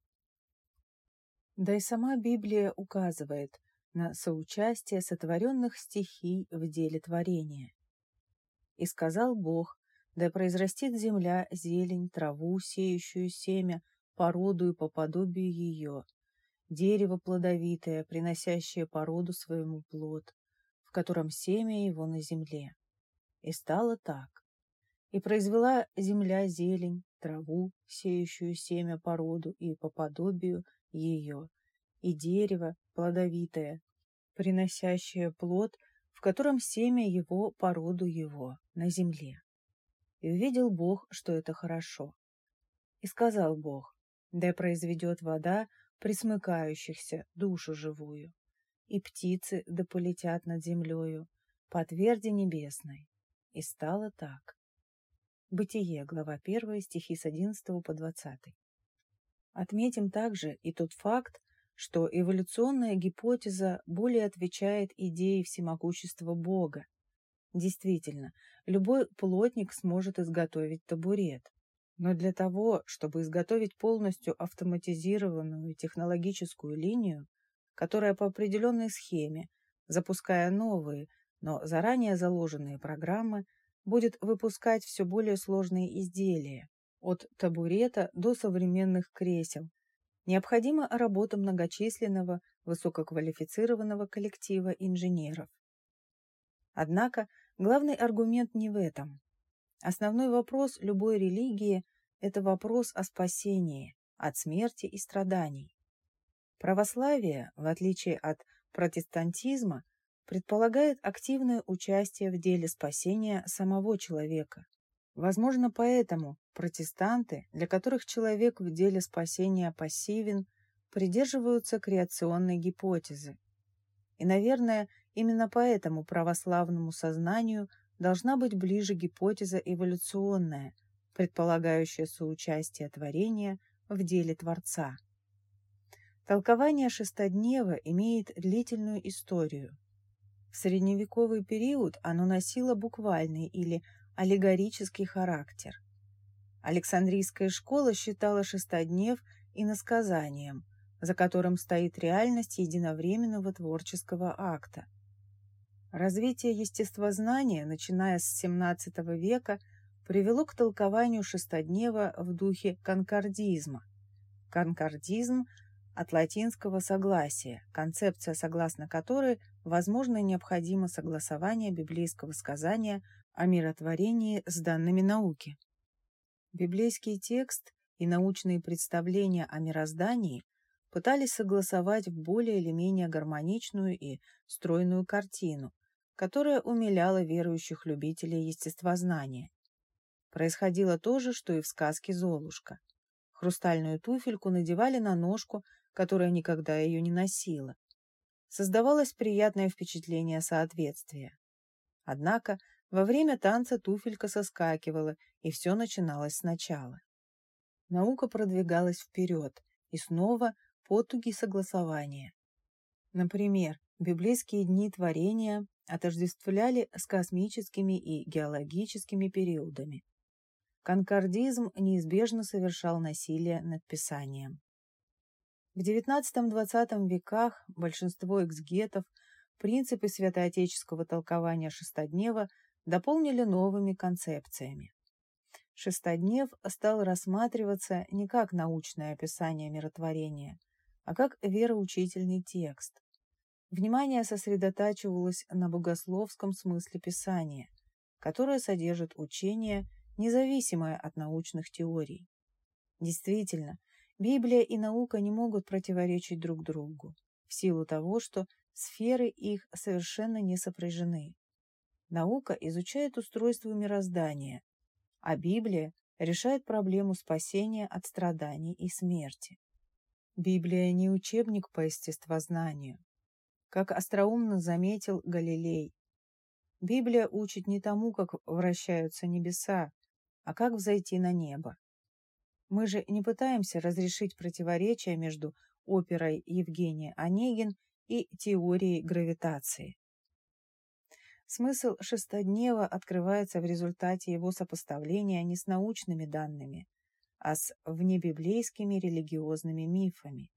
Да и сама Библия указывает на соучастие сотворенных стихий в деле творения. «И сказал Бог, да произрастит земля зелень, траву, сеющую семя, породу и по подобию ее, дерево плодовитое, приносящее породу своему плод, в котором семя его на земле. И стало так. И произвела земля зелень, траву, сеющую семя породу и по подобию ее, и дерево плодовитое, приносящее плод, в котором семя его породу его на земле. И увидел Бог, что это хорошо. И сказал Бог, да произведет вода присмыкающихся душу живую и птицы да полетят над землею, по тверди небесной. И стало так. Бытие, глава 1, стихи с 11 по 20. Отметим также и тот факт, что эволюционная гипотеза более отвечает идее всемогущества Бога. Действительно, любой плотник сможет изготовить табурет. Но для того, чтобы изготовить полностью автоматизированную технологическую линию, которая по определенной схеме, запуская новые, но заранее заложенные программы, будет выпускать все более сложные изделия, от табурета до современных кресел. Необходима работа многочисленного высококвалифицированного коллектива инженеров. Однако главный аргумент не в этом. Основной вопрос любой религии – это вопрос о спасении от смерти и страданий. Православие, в отличие от протестантизма, предполагает активное участие в деле спасения самого человека. Возможно, поэтому протестанты, для которых человек в деле спасения пассивен, придерживаются креационной гипотезы. И, наверное, именно поэтому православному сознанию должна быть ближе гипотеза эволюционная, предполагающая соучастие творения в деле Творца. Толкование шестоднева имеет длительную историю. В средневековый период оно носило буквальный или аллегорический характер. Александрийская школа считала шестоднев иносказанием, за которым стоит реальность единовременного творческого акта. Развитие естествознания, начиная с XVII века, привело к толкованию шестоднева в духе конкордизма. Конкордизм от латинского «согласие», концепция, согласно которой возможно необходимо согласование библейского сказания о миротворении с данными науки. Библейский текст и научные представления о мироздании пытались согласовать в более или менее гармоничную и стройную картину, которая умиляла верующих любителей естествознания. Происходило то же, что и в сказке «Золушка». Хрустальную туфельку надевали на ножку, которая никогда ее не носила. Создавалось приятное впечатление соответствия. Однако во время танца туфелька соскакивала, и все начиналось сначала. Наука продвигалась вперед, и снова потуги согласования. Например, библейские дни творения отождествляли с космическими и геологическими периодами. Конкордизм неизбежно совершал насилие над Писанием. В XIX-XX веках большинство эксгетов принципы святоотеческого толкования шестоднева дополнили новыми концепциями. Шестоднев стал рассматриваться не как научное описание миротворения, а как вероучительный текст. Внимание сосредотачивалось на богословском смысле Писания, которое содержит учение, независимое от научных теорий. Действительно, Библия и наука не могут противоречить друг другу, в силу того, что сферы их совершенно не сопряжены. Наука изучает устройство мироздания, а Библия решает проблему спасения от страданий и смерти. Библия не учебник по естествознанию. Как остроумно заметил Галилей, Библия учит не тому, как вращаются небеса, а как взойти на небо. Мы же не пытаемся разрешить противоречия между оперой Евгения Онегин и теорией гравитации. Смысл шестоднева открывается в результате его сопоставления не с научными данными, а с внебиблейскими религиозными мифами.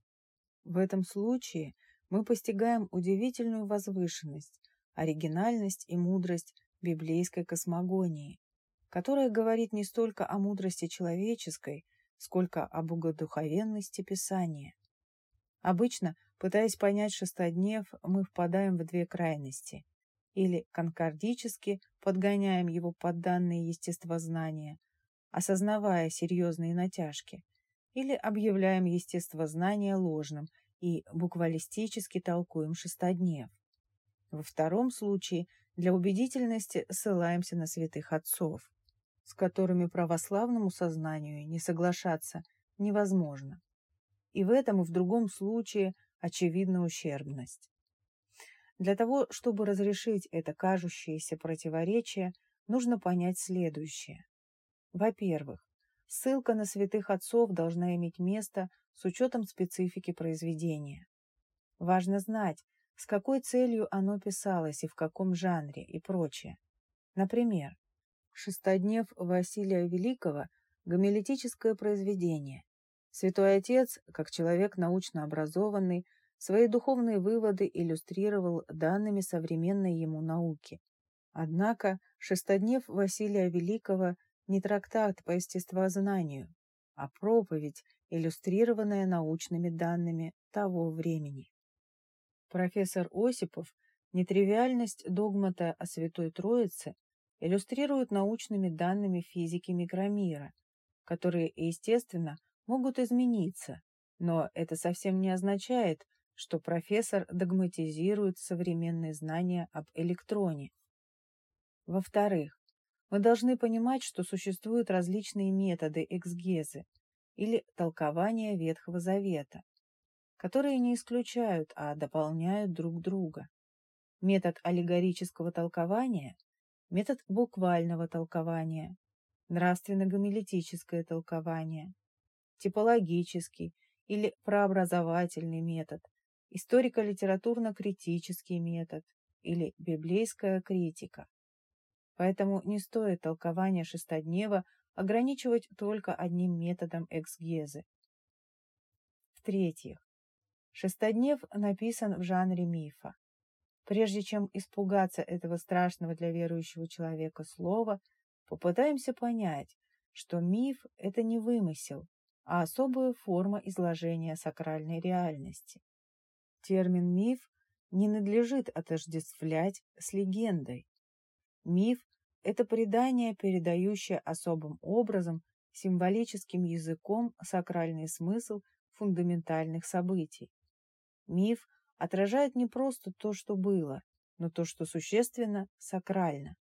В этом случае мы постигаем удивительную возвышенность, оригинальность и мудрость библейской космогонии, которая говорит не столько о мудрости человеческой, сколько о богодуховенности Писания. Обычно, пытаясь понять шестоднев, мы впадаем в две крайности. Или конкордически подгоняем его под данные естествознания, осознавая серьезные натяжки, или объявляем естествознание ложным и буквалистически толкуем шестоднев. Во втором случае для убедительности ссылаемся на святых отцов с которыми православному сознанию не соглашаться невозможно. И в этом и в другом случае очевидна ущербность. Для того, чтобы разрешить это кажущееся противоречие, нужно понять следующее. Во-первых, ссылка на святых отцов должна иметь место с учетом специфики произведения. Важно знать, с какой целью оно писалось и в каком жанре и прочее. Например, Шестоднев Василия Великого – гомилетическое произведение. Святой Отец, как человек научно образованный, свои духовные выводы иллюстрировал данными современной ему науки. Однако Шестоднев Василия Великого не трактат по естествознанию, а проповедь, иллюстрированная научными данными того времени. Профессор Осипов нетривиальность догмата о Святой Троице иллюстрируют научными данными физики микромира, которые, естественно, могут измениться, но это совсем не означает, что профессор догматизирует современные знания об электроне. Во-вторых, мы должны понимать, что существуют различные методы эксгезы или толкования Ветхого Завета, которые не исключают, а дополняют друг друга. Метод аллегорического толкования метод буквального толкования, нравственно-гомилетическое толкование, типологический или прообразовательный метод, историко-литературно-критический метод или библейская критика. Поэтому не стоит толкование шестоднева ограничивать только одним методом эксгезы. В-третьих, шестоднев написан в жанре мифа. Прежде чем испугаться этого страшного для верующего человека слова, попытаемся понять, что миф – это не вымысел, а особая форма изложения сакральной реальности. Термин «миф» не надлежит отождествлять с легендой. Миф – это предание, передающее особым образом, символическим языком сакральный смысл фундаментальных событий. Миф отражает не просто то, что было, но то, что существенно, сакрально.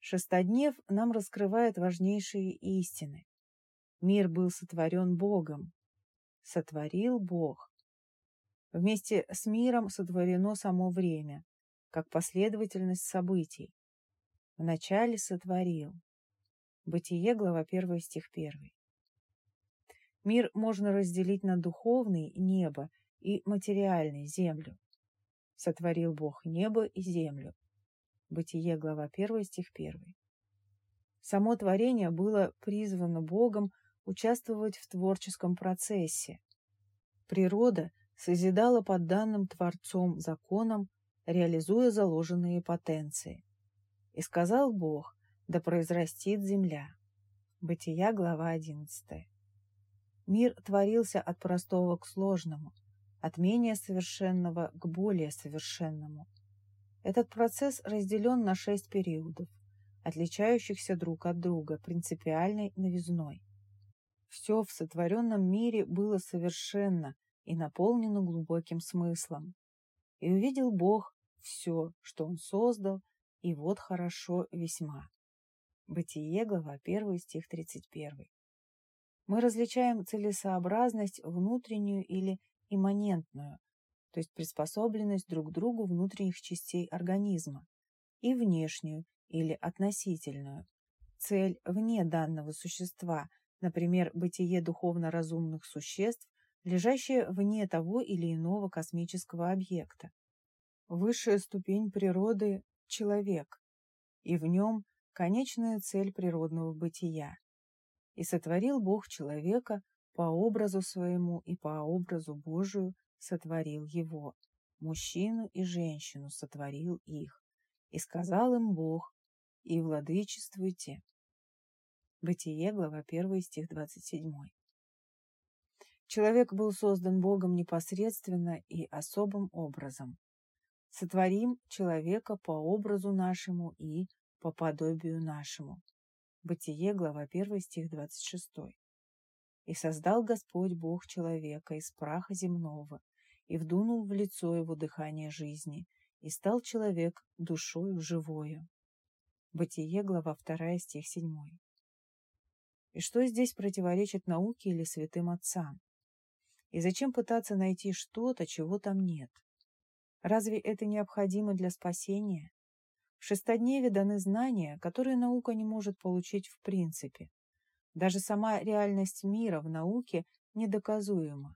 Шестоднев нам раскрывает важнейшие истины. Мир был сотворен Богом. Сотворил Бог. Вместе с миром сотворено само время, как последовательность событий. Вначале сотворил. Бытие, глава 1, стих 1. Мир можно разделить на духовный – небо и материальный – землю. Сотворил Бог небо и землю. Бытие, глава 1, стих 1. Само творение было призвано Богом участвовать в творческом процессе. Природа – созидала под данным Творцом законом, реализуя заложенные потенции. И сказал Бог, да произрастит земля. Бытия, глава 11. Мир творился от простого к сложному, от менее совершенного к более совершенному. Этот процесс разделен на шесть периодов, отличающихся друг от друга принципиальной новизной. Все в сотворенном мире было совершенно, и наполнено глубоким смыслом. И увидел Бог все, что Он создал, и вот хорошо весьма. Бытие, глава 1, стих 31. Мы различаем целесообразность внутреннюю или имманентную, то есть приспособленность друг к другу внутренних частей организма, и внешнюю или относительную, цель вне данного существа, например, бытие духовно-разумных существ лежащее вне того или иного космического объекта. Высшая ступень природы – человек, и в нем конечная цель природного бытия. И сотворил Бог человека по образу своему и по образу Божию сотворил его, мужчину и женщину сотворил их, и сказал им Бог, и владычествуйте. Бытие, глава 1, стих 27. Человек был создан Богом непосредственно и особым образом. Сотворим человека по образу нашему и по подобию нашему. Бытие, глава 1, стих 26. «И создал Господь Бог человека из праха земного, и вдунул в лицо его дыхание жизни, и стал человек душою живою». Бытие, глава 2, стих 7. И что здесь противоречит науке или святым отцам? И зачем пытаться найти что-то, чего там нет? Разве это необходимо для спасения? В шестодневе даны знания, которые наука не может получить в принципе. Даже сама реальность мира в науке недоказуема.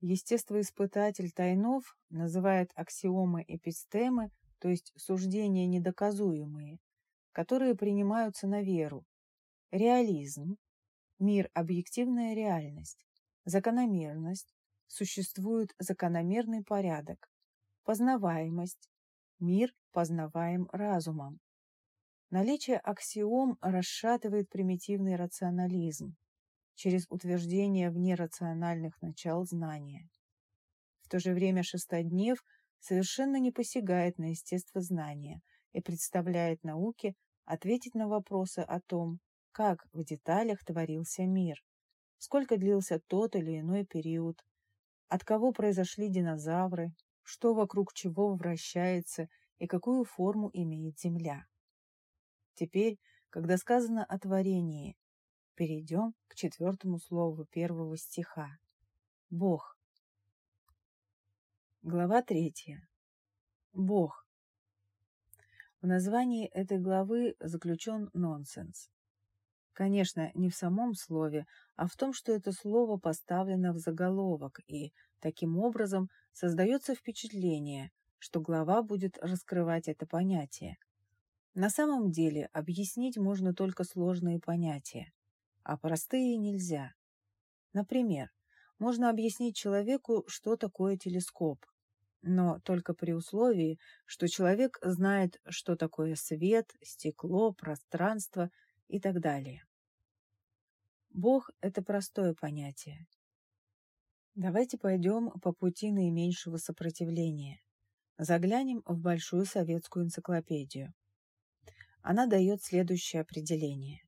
Естествоиспытатель Тайнов называет аксиомы эпистемы, то есть суждения недоказуемые, которые принимаются на веру. Реализм. Мир – объективная реальность закономерность, существует закономерный порядок, познаваемость, мир познаваем разумом. Наличие аксиом расшатывает примитивный рационализм через утверждение внерациональных начал знания. В то же время шестоднев совершенно не посягает на естествознание и представляет науке ответить на вопросы о том, как в деталях творился мир, сколько длился тот или иной период, от кого произошли динозавры, что вокруг чего вращается и какую форму имеет Земля. Теперь, когда сказано о творении, перейдем к четвертому слову первого стиха. Бог. Глава третья. Бог. В названии этой главы заключен нонсенс. Конечно, не в самом слове, а в том, что это слово поставлено в заголовок, и таким образом создается впечатление, что глава будет раскрывать это понятие. На самом деле объяснить можно только сложные понятия, а простые нельзя. Например, можно объяснить человеку, что такое телескоп, но только при условии, что человек знает, что такое свет, стекло, пространство – и так далее. Бог — это простое понятие. Давайте пойдем по пути наименьшего сопротивления. Заглянем в Большую советскую энциклопедию. Она дает следующее определение.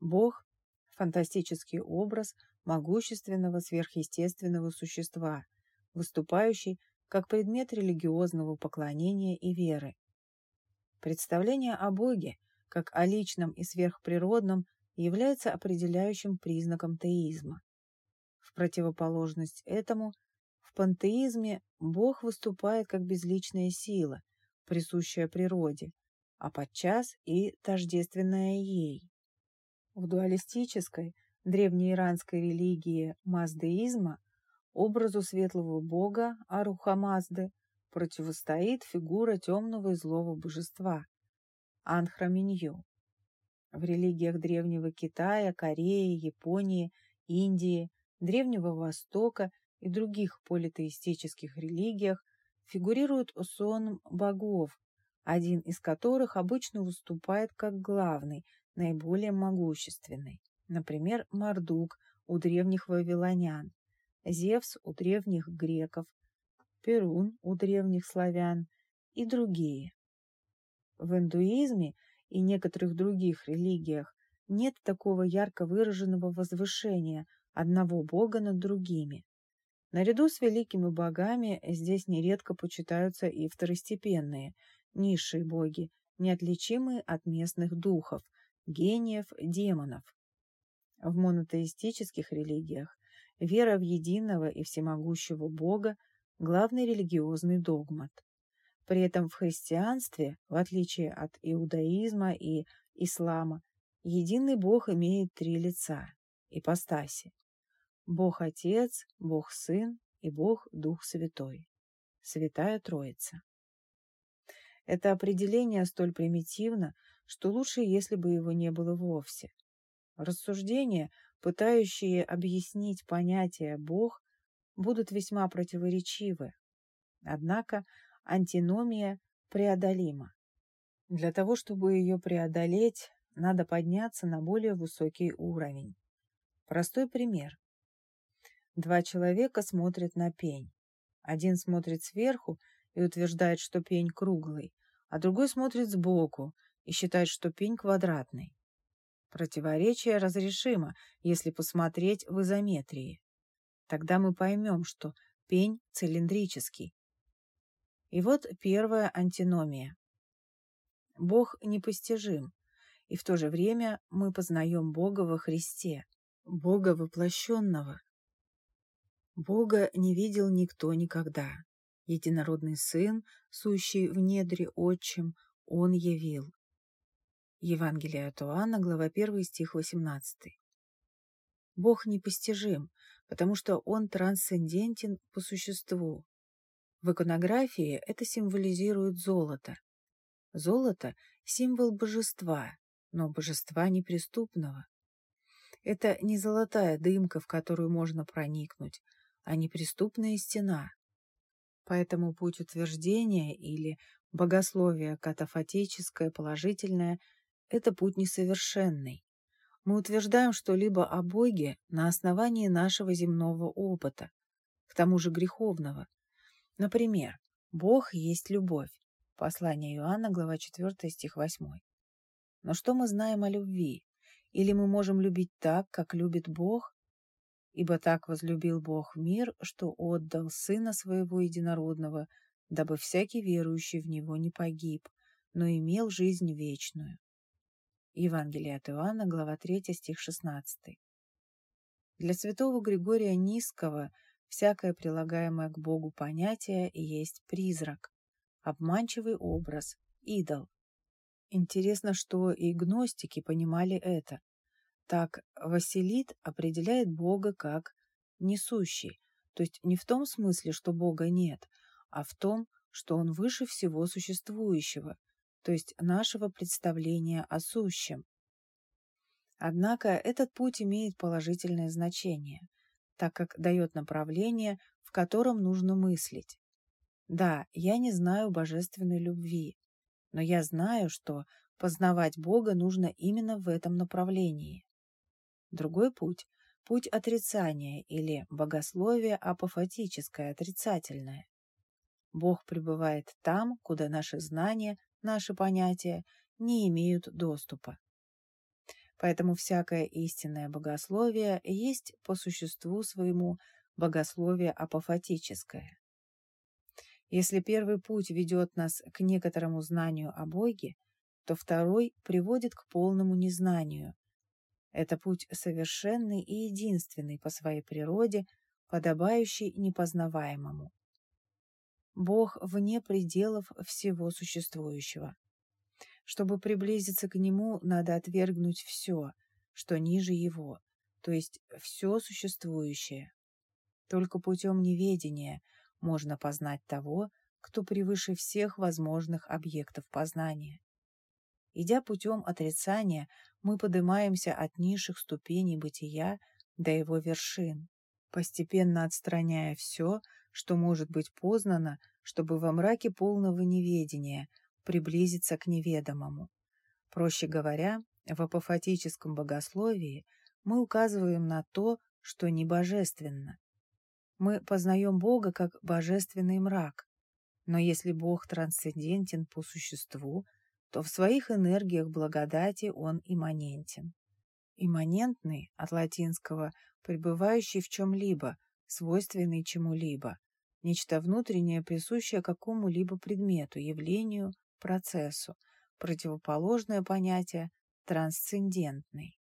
Бог – фантастический образ могущественного сверхъестественного существа, выступающий как предмет религиозного поклонения и веры. Представление о Боге, как о личном и сверхприродном, является определяющим признаком теизма. В противоположность этому, в пантеизме Бог выступает как безличная сила, присущая природе, а подчас и тождественная ей. В дуалистической, древнеиранской религии маздеизма образу светлого бога Арухамазды противостоит фигура темного и злого божества Анхраминью. В религиях Древнего Китая, Кореи, Японии, Индии, Древнего Востока и других политеистических религиях фигурирует сон богов, один из которых обычно выступает как главный, наиболее могущественный. Например, Мардук у древних вавилонян, Зевс у древних греков, Перун у древних славян и другие. В индуизме и некоторых других религиях нет такого ярко выраженного возвышения одного бога над другими. Наряду с великими богами здесь нередко почитаются и второстепенные, низшие боги, неотличимые от местных духов, гениев, демонов. В монотеистических религиях вера в единого и всемогущего Бога – главный религиозный догмат. При этом в христианстве, в отличие от иудаизма и ислама, единый Бог имеет три лица – ипостаси. Бог Отец, Бог Сын и Бог Дух Святой. Святая Троица. Это определение столь примитивно, что лучше, если бы его не было вовсе. Рассуждения, пытающие объяснить понятие «Бог», будут весьма противоречивы. Однако антиномия преодолима. Для того, чтобы ее преодолеть, надо подняться на более высокий уровень. Простой пример. Два человека смотрят на пень. Один смотрит сверху и утверждает, что пень круглый, а другой смотрит сбоку и считает, что пень квадратный. Противоречие разрешимо, если посмотреть в изометрии. Тогда мы поймем, что пень цилиндрический, и вот первая антиномия. Бог непостижим, и в то же время мы познаем Бога во Христе, Бога воплощенного. Бога не видел никто никогда. Единородный Сын, сущий в недре Отчим, Он явил. Евангелие от Иоанна, глава 1, стих 18. Бог непостижим, потому что Он трансцендентен по существу, в иконографии это символизирует золото. Золото – символ божества, но божества неприступного. Это не золотая дымка, в которую можно проникнуть, а неприступная стена. Поэтому путь утверждения или богословие катафатическое, положительное – это путь несовершенный. Мы утверждаем что-либо о Боге на основании нашего земного опыта, к тому же греховного, Например, «Бог есть любовь». Послание Иоанна, глава 4, стих 8. Но что мы знаем о любви? Или мы можем любить так, как любит Бог? Ибо так возлюбил Бог мир, что отдал Сына Своего Единородного, дабы всякий верующий в Него не погиб, но имел жизнь вечную. Евангелие от Иоанна, глава 3, стих 16. Для святого Григория Низкого – Всякое прилагаемое к Богу понятие есть призрак, обманчивый образ, идол. Интересно, что и гностики понимали это. Так Василит определяет Бога как несущий, то есть не в том смысле, что Бога нет, а в том, что Он выше всего существующего, то есть нашего представления о сущем. Однако этот путь имеет положительное значение так как дает направление, в котором нужно мыслить. Да, я не знаю божественной любви, но я знаю, что познавать Бога нужно именно в этом направлении. Другой путь – путь отрицания или богословие апофатическое, отрицательное. Бог пребывает там, куда наши знания, наши понятия не имеют доступа. Поэтому всякое истинное богословие есть по существу своему богословие апофатическое. Если первый путь ведет нас к некоторому знанию о Боге, то второй приводит к полному незнанию. Это путь совершенный и единственный по своей природе, подобающий непознаваемому. Бог вне пределов всего существующего. Чтобы приблизиться к Нему, надо отвергнуть все, что ниже Его, то есть все существующее. Только путем неведения можно познать того, кто превыше всех возможных объектов познания. Идя путем отрицания, мы поднимаемся от низших ступеней бытия до его вершин, постепенно отстраняя все, что может быть познано, чтобы во мраке полного неведения приблизиться к неведомому. Проще говоря, в апофатическом богословии мы указываем на то, что не божественно. Мы познаем Бога как божественный мрак, но если Бог трансцендентен по существу, то в своих энергиях благодати Он имманентен. Имманентный от латинского «пребывающий в чем-либо», свойственный чему-либо, нечто внутреннее, присущее какому-либо предмету, явлению, процессу, противоположное понятие трансцендентный.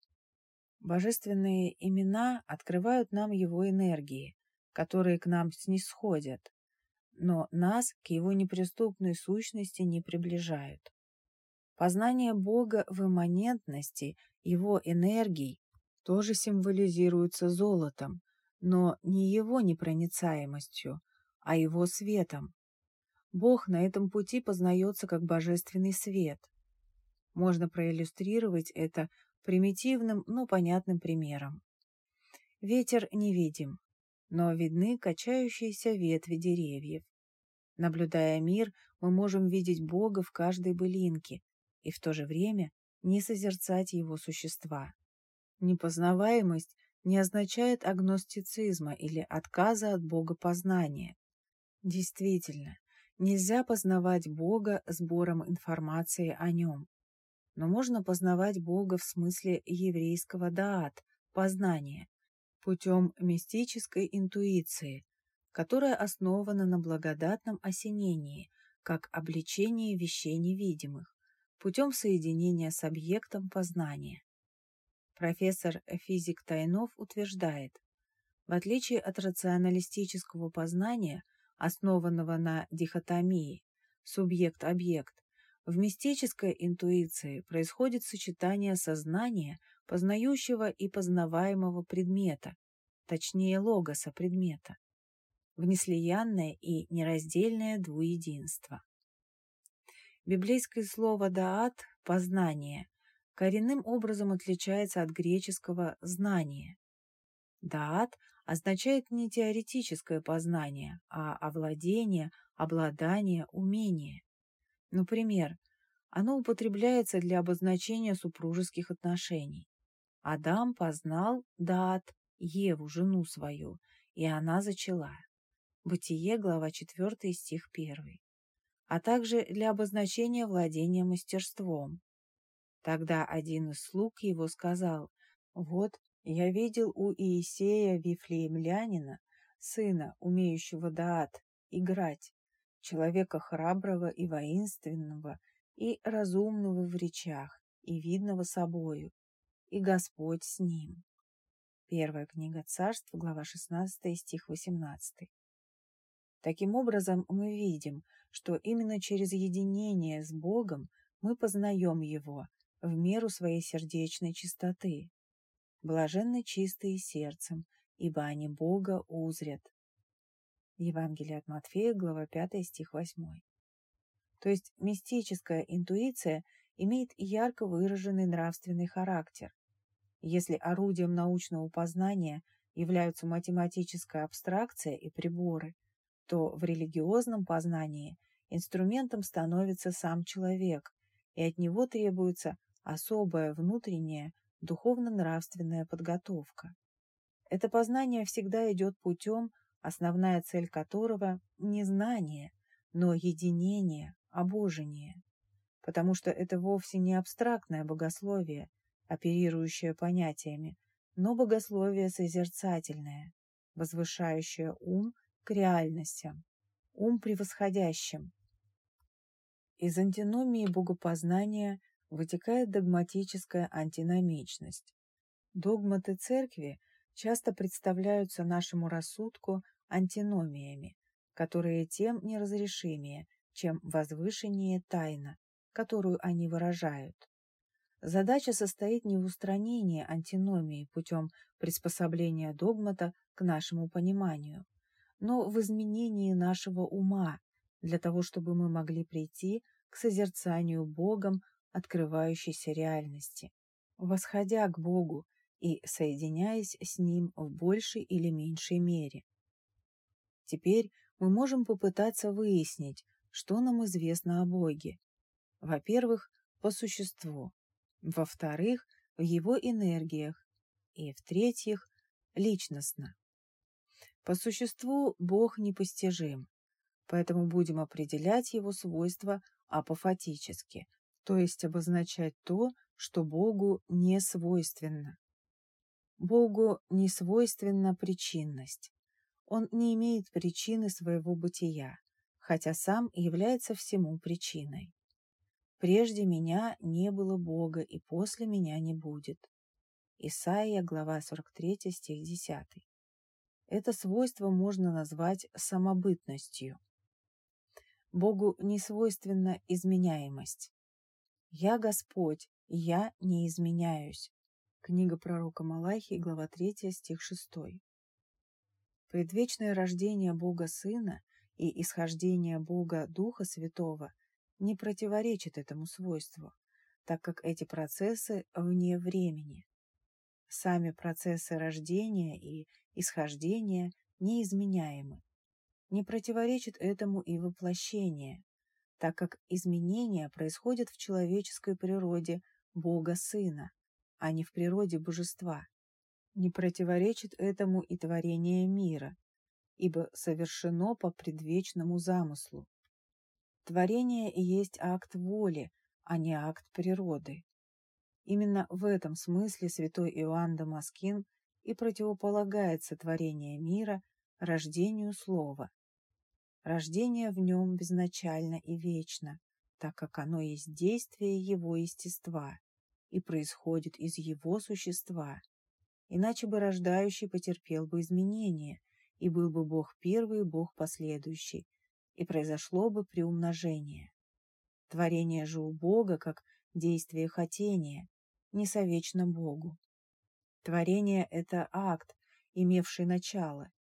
Божественные имена открывают нам его энергии, которые к нам снисходят, но нас к его неприступной сущности не приближают. Познание Бога в имманентности его энергий тоже символизируется золотом, но не его непроницаемостью, а его светом, Бог на этом пути познается как божественный свет. Можно проиллюстрировать это примитивным, но понятным примером. Ветер невидим, но видны качающиеся ветви деревьев. Наблюдая мир, мы можем видеть Бога в каждой былинке и в то же время не созерцать его существа. Непознаваемость не означает агностицизма или отказа от Бога познания. Действительно, Нельзя познавать Бога сбором информации о нем. Но можно познавать Бога в смысле еврейского даат, познания, путем мистической интуиции, которая основана на благодатном осенении, как обличении вещей невидимых, путем соединения с объектом познания. Профессор физик Тайнов утверждает, в отличие от рационалистического познания – основанного на дихотомии субъект-объект, в мистической интуиции происходит сочетание сознания, познающего и познаваемого предмета, точнее логоса предмета, в неслиянное и нераздельное двуединство. Библейское слово «даат» – «познание» коренным образом отличается от греческого «знание». Даат означает не теоретическое познание, а овладение, обладание, умение. Например, оно употребляется для обозначения супружеских отношений. Адам познал Дат, Еву, жену свою, и она зачала. Бытие, глава 4, стих 1. А также для обозначения владения мастерством. Тогда один из слуг его сказал, «Вот я видел у Иисея Вифлеемлянина, сына, умеющего даат, играть, человека храброго и воинственного, и разумного в речах, и видного собою, и Господь с ним. Первая книга царств, глава 16, стих 18. Таким образом, мы видим, что именно через единение с Богом мы познаем Его в меру своей сердечной чистоты, блаженны чистые сердцем, ибо они Бога узрят. Евангелие от Матфея, глава 5, стих 8. То есть мистическая интуиция имеет ярко выраженный нравственный характер. Если орудием научного познания являются математическая абстракция и приборы, то в религиозном познании инструментом становится сам человек, и от него требуется особое внутреннее духовно-нравственная подготовка. Это познание всегда идет путем, основная цель которого не знание, но единение, обожение, потому что это вовсе не абстрактное богословие, оперирующее понятиями, но богословие созерцательное, возвышающее ум к реальностям, ум превосходящим. Из антиномии богопознания вытекает догматическая антиномичность. Догматы церкви часто представляются нашему рассудку антиномиями, которые тем неразрешимее, чем возвышеннее тайна, которую они выражают. Задача состоит не в устранении антиномии путем приспособления догмата к нашему пониманию, но в изменении нашего ума для того, чтобы мы могли прийти к созерцанию Богом открывающейся реальности, восходя к Богу и соединяясь с Ним в большей или меньшей мере. Теперь мы можем попытаться выяснить, что нам известно о Боге. Во-первых, по существу, во-вторых, в его энергиях, и, в-третьих, личностно. По существу Бог непостижим, поэтому будем определять его свойства апофатически, то есть обозначать то, что Богу не свойственно. Богу не свойственна причинность. Он не имеет причины своего бытия, хотя сам является всему причиной. Прежде меня не было Бога, и после меня не будет. Исаия, глава 43, стих 10. Это свойство можно назвать самобытностью. Богу не свойственна изменяемость. «Я Господь, я не изменяюсь». Книга пророка Малахии, глава 3, стих 6. Предвечное рождение Бога Сына и исхождение Бога Духа Святого не противоречит этому свойству, так как эти процессы вне времени. Сами процессы рождения и исхождения неизменяемы. Не противоречит этому и воплощение, так как изменения происходят в человеческой природе Бога Сына, а не в природе Божества. Не противоречит этому и творение мира, ибо совершено по предвечному замыслу. Творение есть акт воли, а не акт природы. Именно в этом смысле святой Иоанн Дамаскин и противополагает сотворение мира рождению слова, Рождение в нем безначально и вечно, так как оно есть действие его естества и происходит из его существа. Иначе бы рождающий потерпел бы изменения, и был бы Бог первый и Бог последующий, и произошло бы приумножение. Творение же у Бога, как действие хотения, не совечно Богу. Творение — это акт, имевший начало,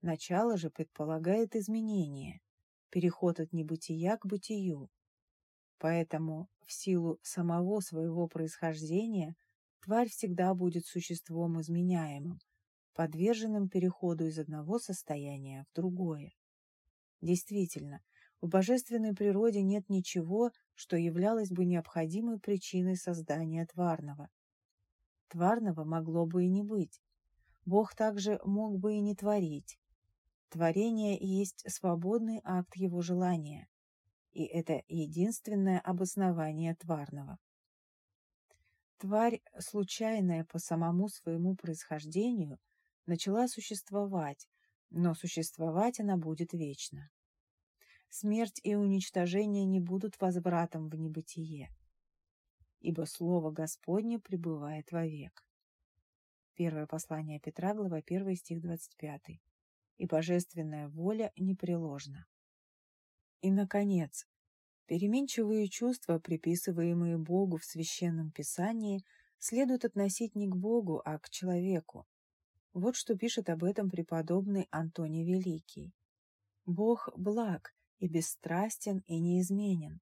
Начало же предполагает изменение, переход от небытия к бытию. Поэтому в силу самого своего происхождения тварь всегда будет существом изменяемым, подверженным переходу из одного состояния в другое. Действительно, в божественной природе нет ничего, что являлось бы необходимой причиной создания тварного. Тварного могло бы и не быть. Бог также мог бы и не творить. Творение есть свободный акт его желания, и это единственное обоснование тварного. Тварь, случайная по самому своему происхождению, начала существовать, но существовать она будет вечно. Смерть и уничтожение не будут возвратом в небытие, ибо Слово Господне пребывает вовек. Первое послание Петра, глава 1, стих 25 и божественная воля непреложна. И, наконец, переменчивые чувства, приписываемые Богу в Священном Писании, следует относить не к Богу, а к человеку. Вот что пишет об этом преподобный Антоний Великий. «Бог благ и бесстрастен и неизменен.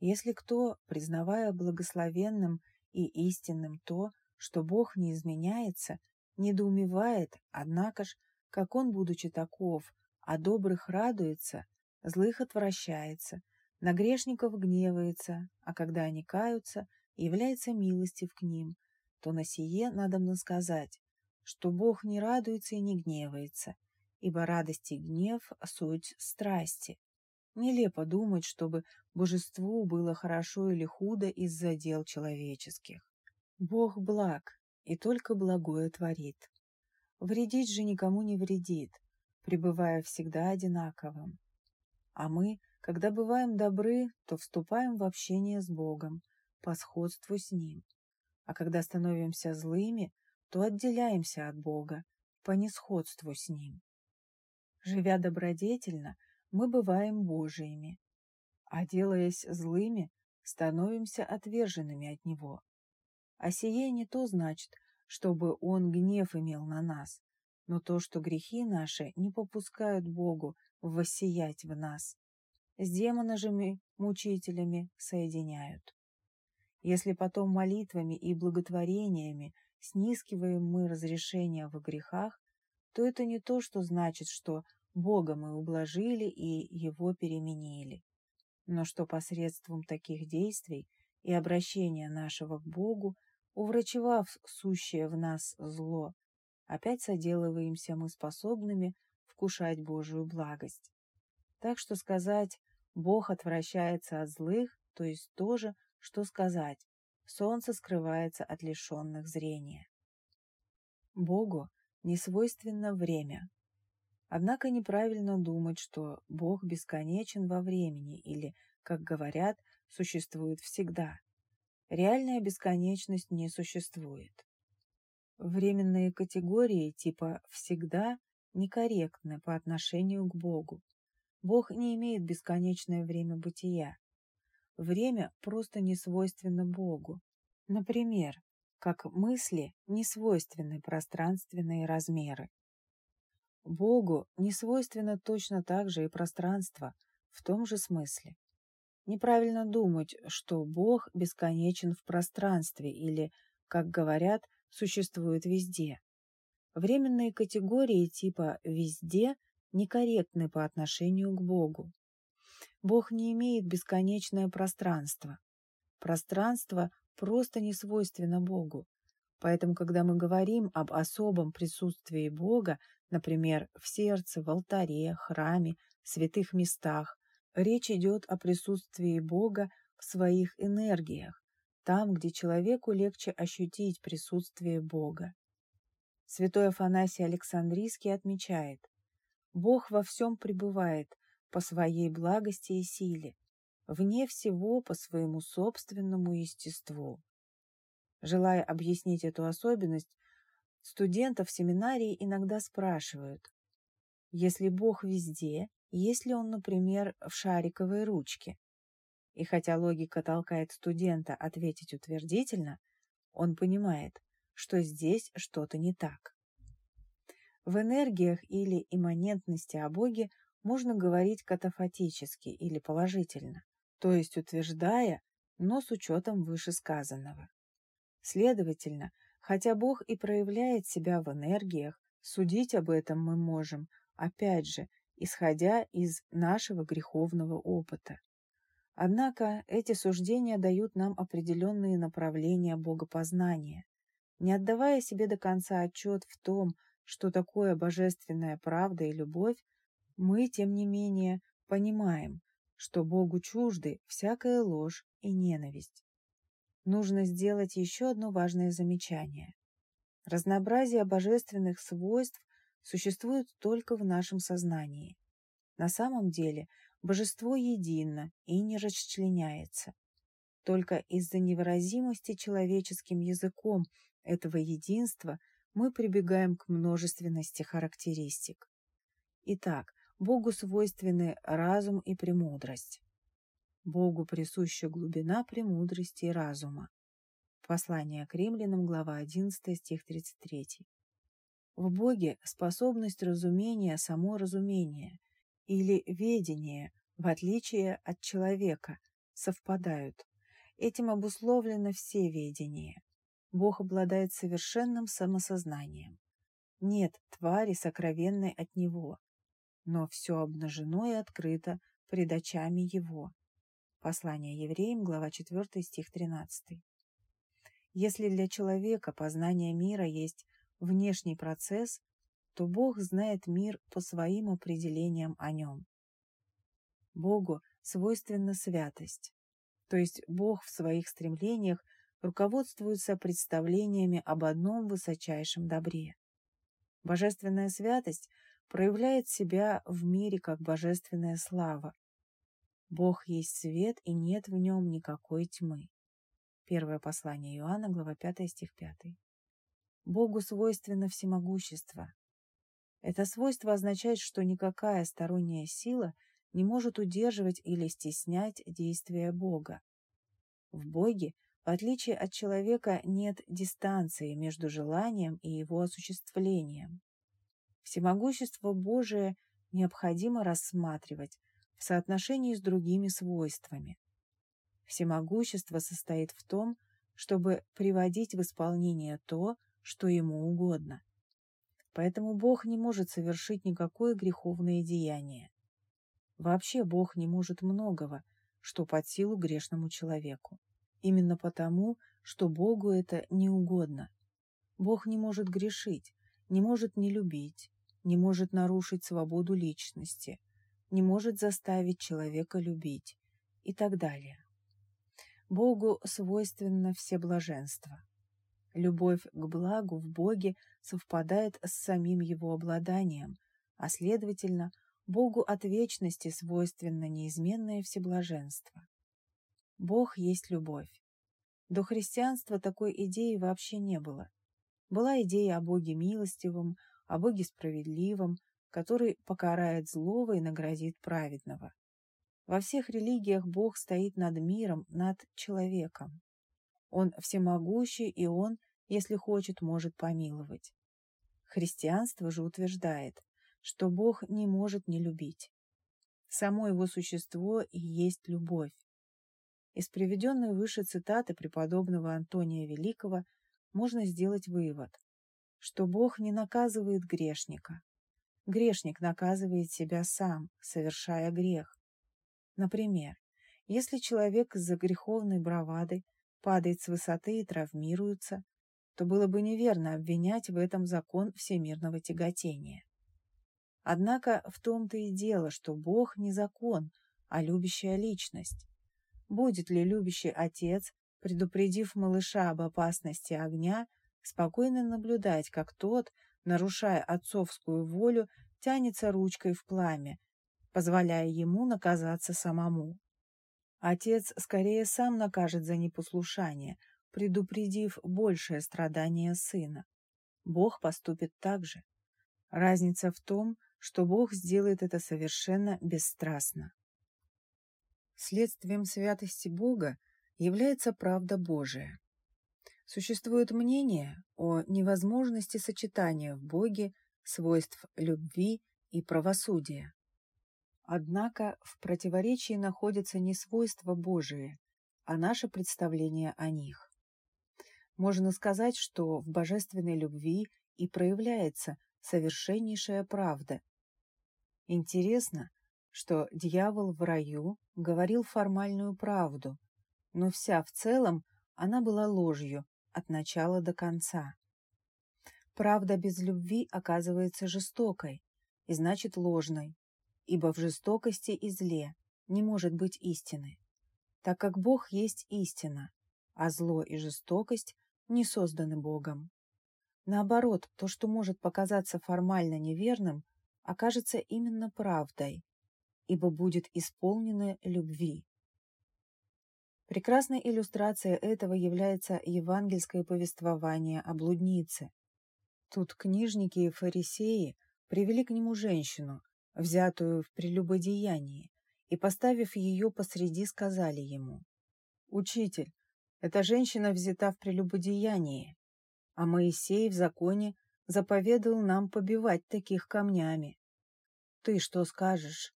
Если кто, признавая благословенным и истинным то, что Бог не изменяется, недоумевает, однако ж, как он, будучи таков, а добрых радуется, злых отвращается, на грешников гневается, а когда они каются, является милостив к ним, то на сие надо сказать, что Бог не радуется и не гневается, ибо радость и гнев — суть страсти. Нелепо думать, чтобы божеству было хорошо или худо из-за дел человеческих. Бог благ и только благое творит. Вредить же никому не вредит, пребывая всегда одинаковым. А мы, когда бываем добры, то вступаем в общение с Богом, по сходству с Ним. А когда становимся злыми, то отделяемся от Бога, по несходству с Ним. Живя добродетельно, мы бываем Божиими, а делаясь злыми, становимся отверженными от Него. А сие не то значит, чтобы Он гнев имел на нас, но то, что грехи наши не попускают Богу воссиять в нас, с демонажами мучителями соединяют. Если потом молитвами и благотворениями снискиваем мы разрешение в грехах, то это не то, что значит, что Бога мы ублажили и Его переменили, но что посредством таких действий и обращения нашего к Богу, уврачевав сущее в нас зло, опять соделываемся мы способными вкушать Божию благость. Так что сказать «Бог отвращается от злых», то есть то же, что сказать «Солнце скрывается от лишенных зрения». Богу не свойственно время. Однако неправильно думать, что Бог бесконечен во времени или, как говорят, существует всегда. Реальная бесконечность не существует. Временные категории типа «всегда» некорректны по отношению к Богу. Бог не имеет бесконечное время бытия. Время просто не свойственно Богу. Например, как мысли не свойственны пространственные размеры. Богу не свойственно точно так же и пространство, в том же смысле. Неправильно думать, что Бог бесконечен в пространстве или, как говорят, существует везде. Временные категории типа «везде» некорректны по отношению к Богу. Бог не имеет бесконечное пространство. Пространство просто не свойственно Богу. Поэтому, когда мы говорим об особом присутствии Бога, например, в сердце, в алтаре, храме, святых местах, речь идет о присутствии Бога в своих энергиях, там, где человеку легче ощутить присутствие Бога. Святой Афанасий Александрийский отмечает, «Бог во всем пребывает по своей благости и силе, вне всего по своему собственному естеству». Желая объяснить эту особенность, студентов семинарии иногда спрашивают, если Бог везде, есть ли Он, например, в шариковой ручке? И хотя логика толкает студента ответить утвердительно, он понимает, что здесь что-то не так. В энергиях или имманентности о Боге можно говорить катафатически или положительно, то есть утверждая, но с учетом вышесказанного. Следовательно, хотя Бог и проявляет себя в энергиях, судить об этом мы можем, опять же, исходя из нашего греховного опыта. Однако эти суждения дают нам определенные направления богопознания. Не отдавая себе до конца отчет в том, что такое божественная правда и любовь, мы, тем не менее, понимаем, что Богу чужды всякая ложь и ненависть. Нужно сделать еще одно важное замечание. Разнообразие божественных свойств существует только в нашем сознании. На самом деле Божество едино и не расчленяется. Только из-за невыразимости человеческим языком этого единства мы прибегаем к множественности характеристик. Итак, Богу свойственны разум и премудрость. Богу присуща глубина премудрости и разума. Послание к римлянам, глава 11, стих 33. В Боге способность разумения само разумение, или ведение, в отличие от человека, совпадают. Этим обусловлено все ведение. Бог обладает совершенным самосознанием. Нет твари сокровенной от Него, но все обнажено и открыто пред очами Его. Послание евреям, глава 4, стих 13. Если для человека познание мира есть внешний процесс, то Бог знает мир по своим определениям о нем. Богу свойственна святость, то есть Бог в своих стремлениях руководствуется представлениями об одном высочайшем добре. Божественная святость проявляет себя в мире как божественная слава. Бог есть свет, и нет в нем никакой тьмы. Первое послание Иоанна, глава 5, стих 5. Богу свойственно всемогущество. Это свойство означает, что никакая сторонняя сила не может удерживать или стеснять действия Бога. В Боге, в отличие от человека, нет дистанции между желанием и его осуществлением. Всемогущество Божие необходимо рассматривать в соотношении с другими свойствами. Всемогущество состоит в том, чтобы приводить в исполнение то, что ему угодно. Поэтому Бог не может совершить никакое греховное деяние. Вообще Бог не может многого, что под силу грешному человеку. Именно потому, что Богу это не угодно. Бог не может грешить, не может не любить, не может нарушить свободу личности, не может заставить человека любить и так далее. Богу свойственно все блаженства. Любовь к благу в Боге совпадает с самим его обладанием, а следовательно, Богу от вечности свойственно неизменное всеблаженство. Бог есть любовь. До христианства такой идеи вообще не было. Была идея о Боге милостивом, о Боге справедливом, который покарает злого и наградит праведного. Во всех религиях Бог стоит над миром, над человеком. Он всемогущий, и Он, если хочет, может помиловать. Христианство же утверждает, что Бог не может не любить. Само его существо и есть любовь. Из приведенной выше цитаты преподобного Антония Великого можно сделать вывод, что Бог не наказывает грешника. Грешник наказывает себя сам, совершая грех. Например, если человек из-за греховной бравады падает с высоты и травмируется, то было бы неверно обвинять в этом закон всемирного тяготения. Однако в том-то и дело, что Бог не закон, а любящая личность. Будет ли любящий отец, предупредив малыша об опасности огня, спокойно наблюдать, как тот, нарушая отцовскую волю, тянется ручкой в пламя, позволяя ему наказаться самому? Отец скорее сам накажет за непослушание, предупредив большее страдание сына. Бог поступит так же. Разница в том, что Бог сделает это совершенно бесстрастно. Следствием святости Бога является правда Божия. Существует мнение о невозможности сочетания в Боге свойств любви и правосудия. Однако в противоречии находятся не свойства Божии, а наше представление о них. Можно сказать, что в божественной любви и проявляется совершеннейшая правда. Интересно, что дьявол в раю говорил формальную правду, но вся в целом она была ложью от начала до конца. Правда без любви оказывается жестокой и значит ложной, ибо в жестокости и зле не может быть истины, так как Бог есть истина, а зло и жестокость не созданы Богом. Наоборот, то, что может показаться формально неверным, окажется именно правдой, ибо будет исполнено любви. Прекрасной иллюстрацией этого является евангельское повествование о блуднице. Тут книжники и фарисеи привели к нему женщину, взятую в прелюбодеянии, и, поставив ее посреди, сказали ему, «Учитель, эта женщина взята в прелюбодеянии, а Моисей в законе заповедал нам побивать таких камнями. Ты что скажешь?»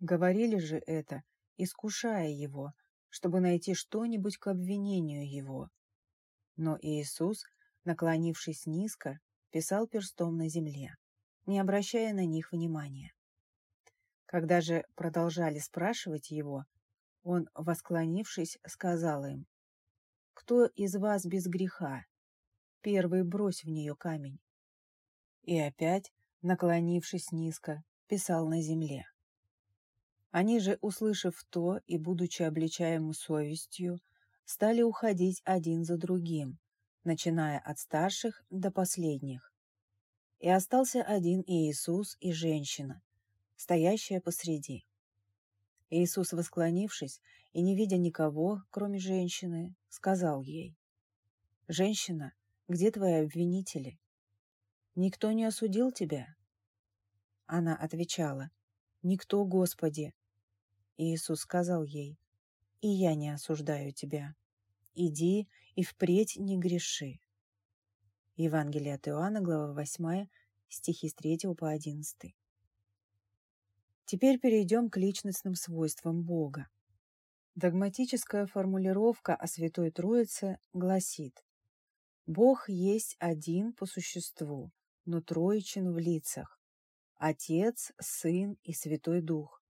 Говорили же это, искушая его, чтобы найти что-нибудь к обвинению его. Но Иисус, наклонившись низко, писал перстом на земле не обращая на них внимания. Когда же продолжали спрашивать его, он, восклонившись, сказал им, кто из вас без греха? Первый брось в нее камень. И опять, наклонившись низко, писал на земле. Они же, услышав то и будучи обличаемы совестью, стали уходить один за другим, начиная от старших до последних. И остался один Иисус и женщина, стоящая посреди. Иисус, восклонившись и не видя никого, кроме женщины, сказал ей, «Женщина, где твои обвинители? Никто не осудил тебя?» Она отвечала, «Никто, Господи». Иисус сказал ей, «И я не осуждаю тебя. Иди и впредь не греши». Евангелие от Иоанна, глава 8, стихи с 3 по 11. Теперь перейдем к личностным свойствам Бога. Догматическая формулировка о Святой Троице гласит «Бог есть один по существу, но троичен в лицах. Отец, Сын и Святой Дух.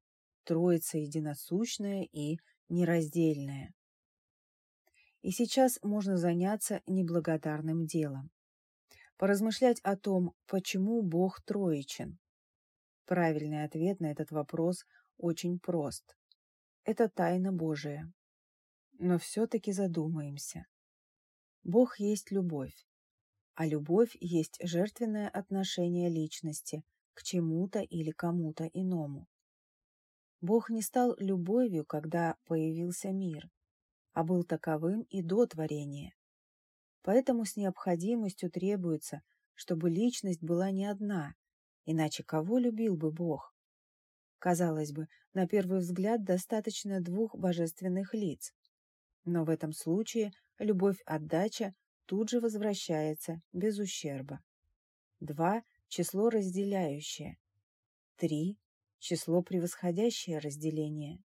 Троица единосущная и нераздельная». И сейчас можно заняться неблагодарным делом. Поразмышлять о том, почему Бог троичен, Правильный ответ на этот вопрос очень прост. Это тайна Божия. Но все-таки задумаемся. Бог есть любовь, а любовь есть жертвенное отношение личности к чему-то или кому-то иному. Бог не стал любовью, когда появился мир, а был таковым и до творения. Поэтому с необходимостью требуется, чтобы личность была не одна, Иначе кого любил бы Бог? Казалось бы, на первый взгляд достаточно двух божественных лиц. Но в этом случае любовь-отдача тут же возвращается без ущерба. Два – число разделяющее. Три – число превосходящее разделение.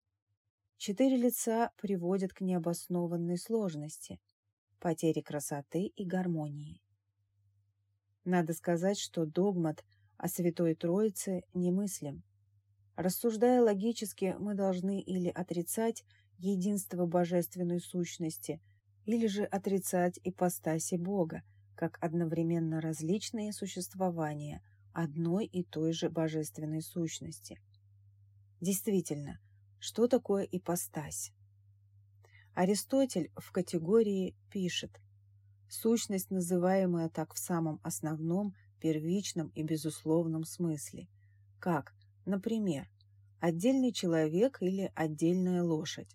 Четыре лица приводят к необоснованной сложности, потере красоты и гармонии. Надо сказать, что догмат – о Святой Троице не мыслим. Рассуждая логически, мы должны или отрицать единство божественной сущности, или же отрицать ипостаси Бога, как одновременно различные существования одной и той же божественной сущности. Действительно, что такое ипостась? Аристотель в категории пишет, сущность, называемая так в самом основном, первичном и безусловном смысле, как, например, отдельный человек или отдельная лошадь.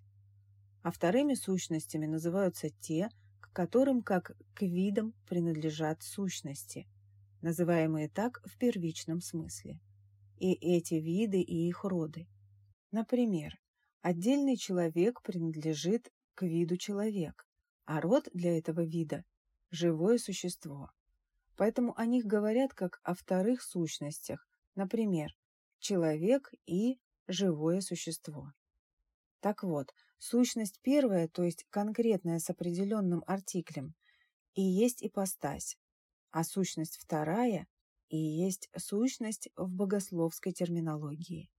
А вторыми сущностями называются те, к которым как к видам принадлежат сущности, называемые так в первичном смысле. И эти виды и их роды. Например, отдельный человек принадлежит к виду человек, а род для этого вида – живое существо. Поэтому о них говорят как о вторых сущностях, например, человек и живое существо. Так вот, сущность первая, то есть конкретная с определенным артиклем, и есть ипостась, а сущность вторая и есть сущность в богословской терминологии.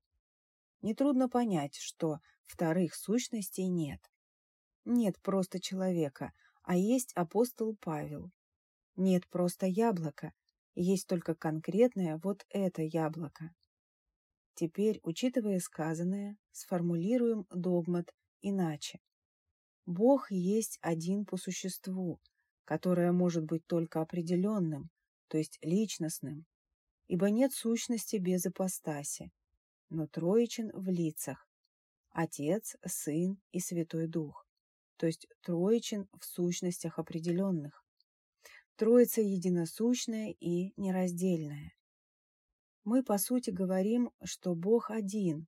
Нетрудно понять, что вторых сущностей нет. Нет просто человека, а есть апостол Павел, нет просто яблока, есть только конкретное вот это яблоко. Теперь, учитывая сказанное, сформулируем догмат иначе. Бог есть один по существу, которое может быть только определенным, то есть личностным, ибо нет сущности без ипостаси, но троичен в лицах – Отец, Сын и Святой Дух, то есть троичен в сущностях определенных. Троица единосущная и нераздельная. Мы, по сути, говорим, что Бог один,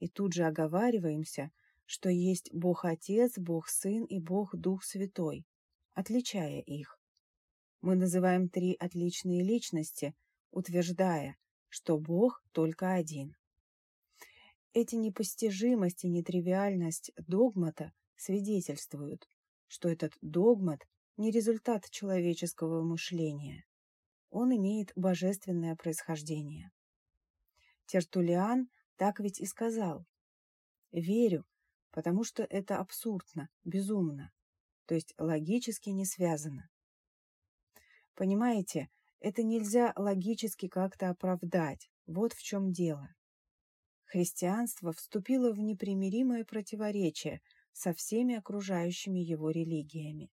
и тут же оговариваемся, что есть Бог Отец, Бог Сын и Бог Дух Святой, отличая их. Мы называем три отличные личности, утверждая, что Бог только один. Эти непостижимость и нетривиальность догмата свидетельствуют, что этот догмат не результат человеческого мышления. Он имеет божественное происхождение. Тертулиан так ведь и сказал. «Верю, потому что это абсурдно, безумно. То есть логически не связано. Понимаете, это нельзя логически как-то оправдать, вот в чем дело. Христианство вступило в непримиримое противоречие со всеми окружающими его религиями.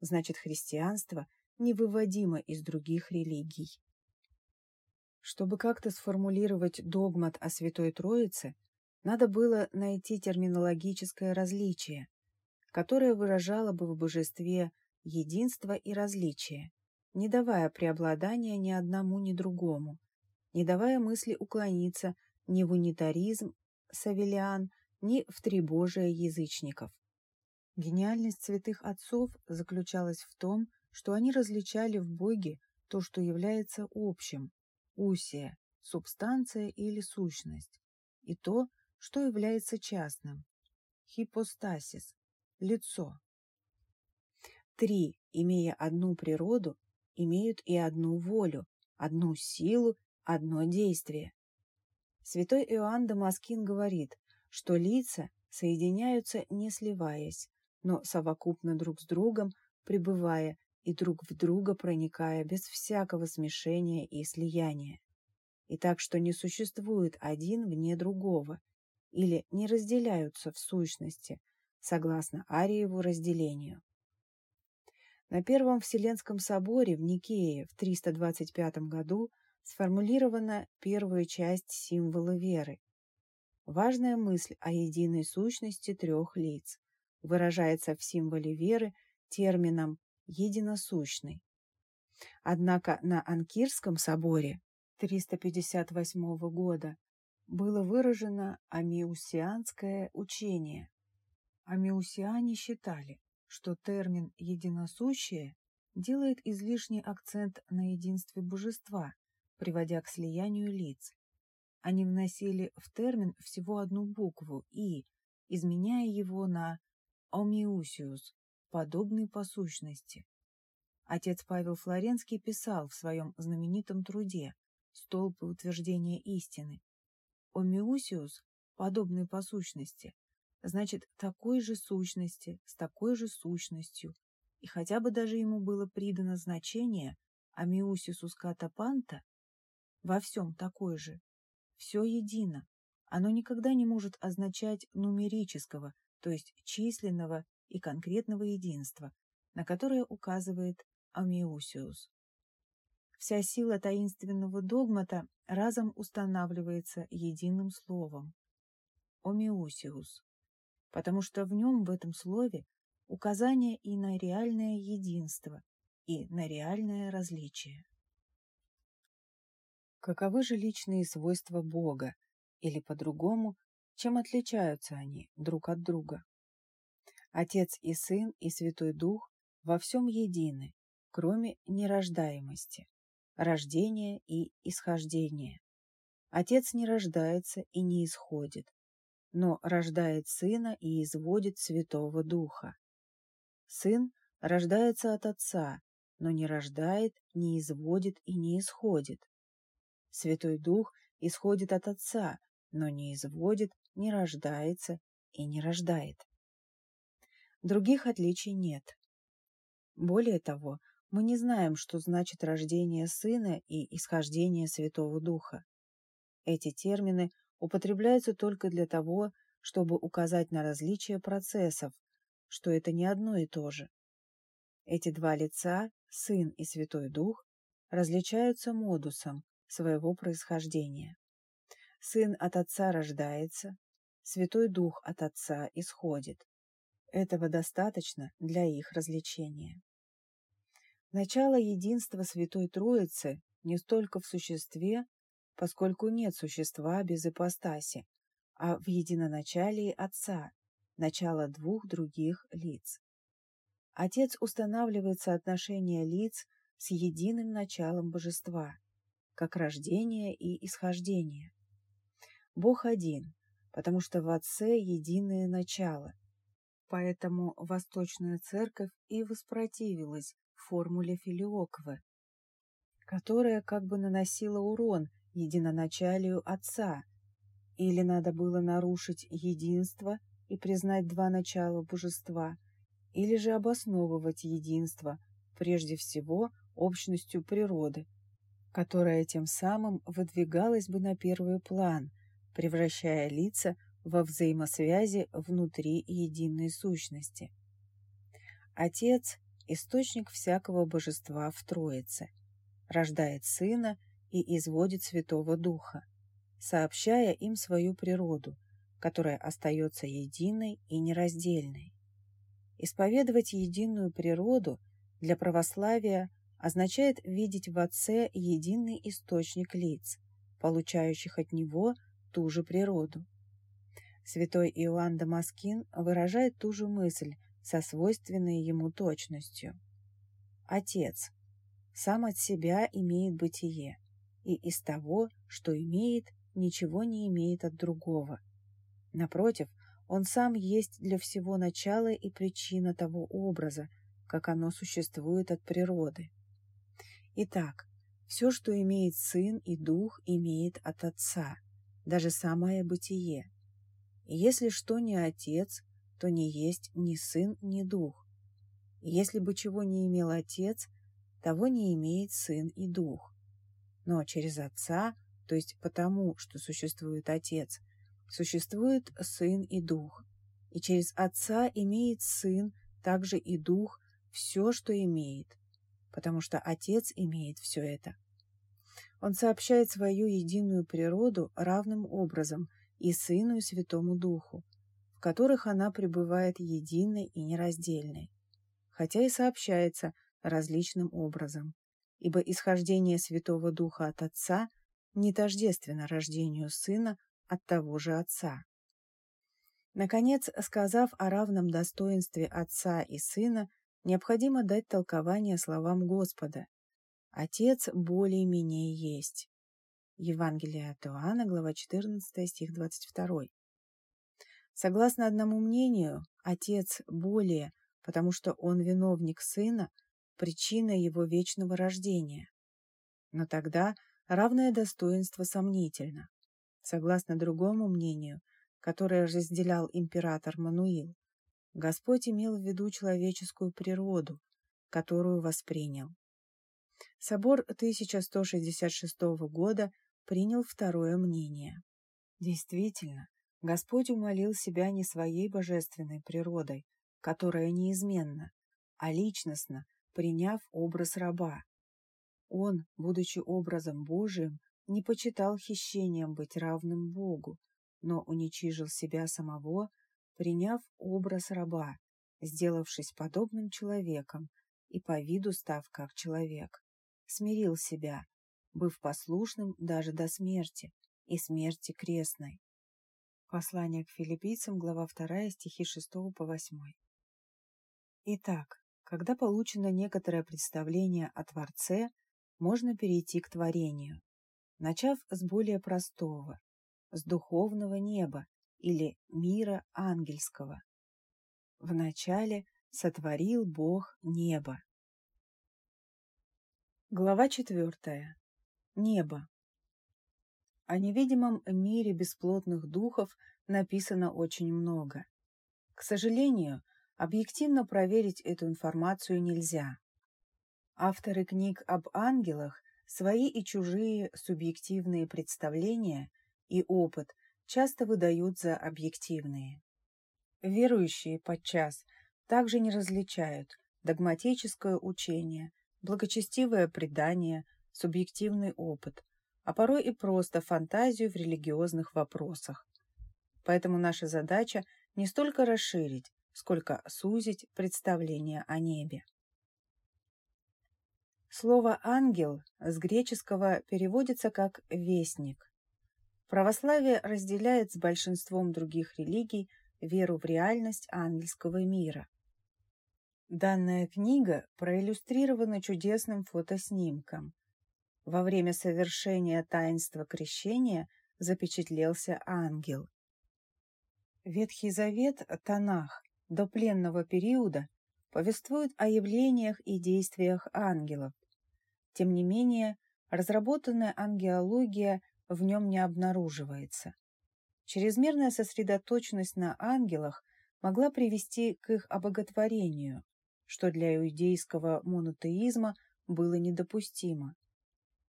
Значит, христианство невыводимо из других религий. Чтобы как-то сформулировать догмат о Святой Троице, надо было найти терминологическое различие, которое выражало бы в божестве единство и различие, не давая преобладания ни одному, ни другому, не давая мысли уклониться ни в унитаризм савелиан, ни в трибожие язычников. Гениальность святых отцов заключалась в том, что они различали в Боге то, что является общим, усия, субстанция или сущность, и то, что является частным, хипостасис, лицо. Три, имея одну природу, имеют и одну волю, одну силу, одно действие. Святой Иоанн Дамаскин говорит, что лица соединяются не сливаясь, но совокупно друг с другом, пребывая и друг в друга проникая без всякого смешения и слияния. И так, что не существует один вне другого, или не разделяются в сущности, согласно Ариеву разделению. На Первом Вселенском соборе в Никее в 325 году сформулирована первая часть символа веры. Важная мысль о единой сущности трех лиц выражается в символе веры термином «единосущный». Однако на Анкирском соборе 358 года было выражено амиусианское учение. Амиусиане считали, что термин «единосущее» делает излишний акцент на единстве божества, приводя к слиянию лиц. Они вносили в термин всего одну букву «и», изменяя его на «омиусиус», подобный по сущности. Отец Павел Флоренский писал в своем знаменитом труде «Столбы утверждения истины». «Омиусиус», подобный по сущности, значит такой же сущности, с такой же сущностью, и хотя бы даже ему было придано значение амиусисус катапанта, во всем такой же. Все едино. Оно никогда не может означать нумерического, то есть численного и конкретного единства, на которое указывает Амиусиус. Вся сила таинственного догмата разом устанавливается единым словом – Омиусиус, потому что в нем, в этом слове, указание и на реальное единство, и на реальное различие. Каковы же личные свойства Бога, или по-другому, чем отличаются они друг от друга? Отец и Сын и Святой Дух во всем едины, кроме нерождаемости, рождения и исхождения. Отец не рождается и не исходит, но рождает Сына и изводит Святого Духа. Сын рождается от Отца, но не рождает, не изводит и не исходит. Святой Дух исходит от Отца, но не изводит, не рождается и не рождает. Других отличий нет. Более того, мы не знаем, что значит рождение Сына и исхождение Святого Духа. Эти термины употребляются только для того, чтобы указать на различие процессов, что это не одно и то же. Эти два лица, Сын и Святой Дух, различаются модусом, своего происхождения. Сын от Отца рождается, Святой Дух от Отца исходит. Этого достаточно для их развлечения. Начало единства Святой Троицы не столько в существе, поскольку нет существа без ипостаси, а в единоначалии Отца, начало двух других лиц. Отец устанавливает соотношение лиц с единым началом божества, как рождение и исхождение. Бог один, потому что в Отце единое начало. Поэтому Восточная Церковь и воспротивилась формуле Филиоквы, которая как бы наносила урон единоначалию Отца, или надо было нарушить единство и признать два начала божества, или же обосновывать единство, прежде всего общностью природы, которая тем самым выдвигалась бы на первый план, превращая лица во взаимосвязи внутри единой сущности. Отец – источник всякого божества в Троице, рождает Сына и изводит Святого Духа, сообщая им свою природу, которая остается единой и нераздельной. Исповедовать единую природу для православия означает видеть в Отце единый источник лиц, получающих от Него ту же природу. Святой Иоанн Дамаскин выражает ту же мысль со свойственной ему точностью. Отец сам от себя имеет бытие, и из того, что имеет, ничего не имеет от другого. Напротив, он сам есть для всего начало и причина того образа, как оно существует от природы. Итак, все, что имеет Сын и Дух, имеет от Отца, даже самое бытие. И если что не Отец, то не есть ни Сын, ни Дух. И если бы чего не имел Отец, того не имеет Сын и Дух. Но через Отца, то есть потому, что существует Отец, существует Сын и Дух. И через Отца имеет Сын, также и Дух, все, что имеет, потому что Отец имеет все это. Он сообщает свою единую природу равным образом и Сыну и Святому Духу, в которых она пребывает единой и нераздельной, хотя и сообщается различным образом, ибо исхождение Святого Духа от Отца не тождественно рождению Сына от того же Отца. Наконец, сказав о равном достоинстве Отца и Сына, необходимо дать толкование словам Господа. «Отец более-менее есть». Евангелие от Иоанна, глава 14, стих 22. Согласно одному мнению, Отец более, потому что Он виновник Сына, причина Его вечного рождения. Но тогда равное достоинство сомнительно. Согласно другому мнению, которое разделял император Мануил, Господь имел в виду человеческую природу, которую воспринял. Собор 1166 года принял второе мнение. Действительно, Господь умолил себя не своей божественной природой, которая неизменна, а личностно, приняв образ раба. Он, будучи образом Божиим, не почитал хищением быть равным Богу, но уничижил себя самого, приняв образ раба, сделавшись подобным человеком и по виду став как человек, смирил себя, быв послушным даже до смерти и смерти крестной. Послание к филиппийцам, глава 2, стихи 6 по 8. Итак, когда получено некоторое представление о Творце, можно перейти к творению, начав с более простого, с духовного неба или мира ангельского. Вначале сотворил Бог небо. Глава четвертая. Небо. О невидимом мире бесплотных духов написано очень много. К сожалению, объективно проверить эту информацию нельзя. Авторы книг об ангелах свои и чужие субъективные представления и опыт часто выдают за объективные. Верующие подчас также не различают догматическое учение, благочестивое предание, субъективный опыт, а порой и просто фантазию в религиозных вопросах. Поэтому наша задача не столько расширить, сколько сузить представление о небе. Слово «ангел» с греческого переводится как «вестник». Православие разделяет с большинством других религий веру в реальность ангельского мира. Данная книга проиллюстрирована чудесным фотоснимком. Во время совершения таинства крещения запечатлелся ангел. Ветхий Завет, Танах, до пленного периода повествует о явлениях и действиях ангелов, тем не менее, разработанная ангеология в нем не обнаруживается. Чрезмерная сосредоточенность на ангелах могла привести к их обоготворению, что для иудейского монотеизма было недопустимо.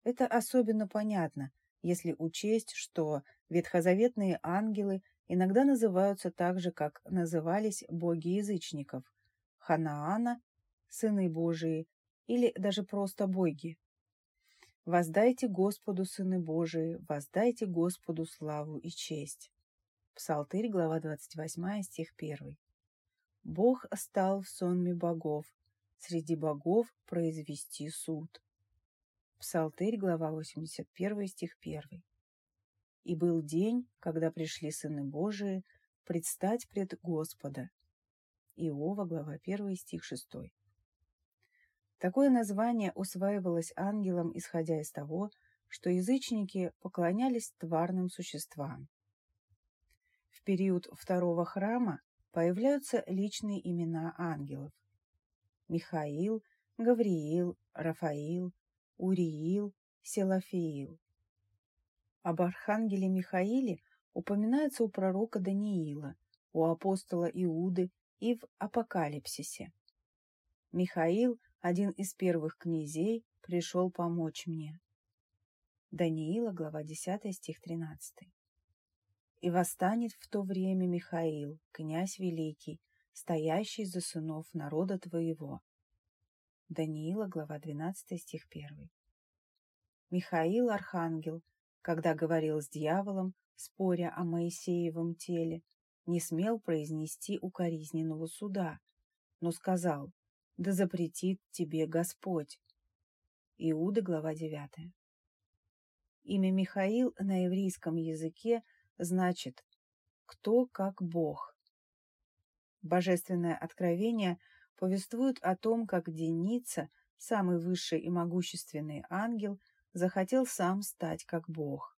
Это особенно понятно, если учесть, что ветхозаветные ангелы иногда называются так же, как назывались боги язычников – Ханаана, сыны Божии или даже просто боги. «Воздайте Господу, сыны Божии, воздайте Господу славу и честь». Псалтырь, глава 28, стих 1. Бог стал в сонме богов, среди богов произвести суд. Псалтырь, глава 81, стих 1. И был день, когда пришли сыны Божии предстать пред Господа. Иова, глава 1, стих 6. Такое название усваивалось ангелом, исходя из того, что язычники поклонялись тварным существам. В период второго храма появляются личные имена ангелов. Михаил, Гавриил, Рафаил, Уриил, Селафиил. Об архангеле Михаиле упоминается у пророка Даниила, у апостола Иуды и в Апокалипсисе. Михаил, один из первых князей, пришел помочь мне. Даниила, глава 10, стих 13. И восстанет в то время Михаил, князь великий, стоящий за сынов народа твоего. Даниила, глава 12, стих 1. Михаил, архангел, когда говорил с дьяволом, споря о Моисеевом теле, не смел произнести укоризненного суда, но сказал, да запретит тебе Господь. Иуда, глава 9. Имя Михаил на еврейском языке значит «кто как Бог». Божественное откровение повествует о том, как Деница, самый высший и могущественный ангел, захотел сам стать как Бог.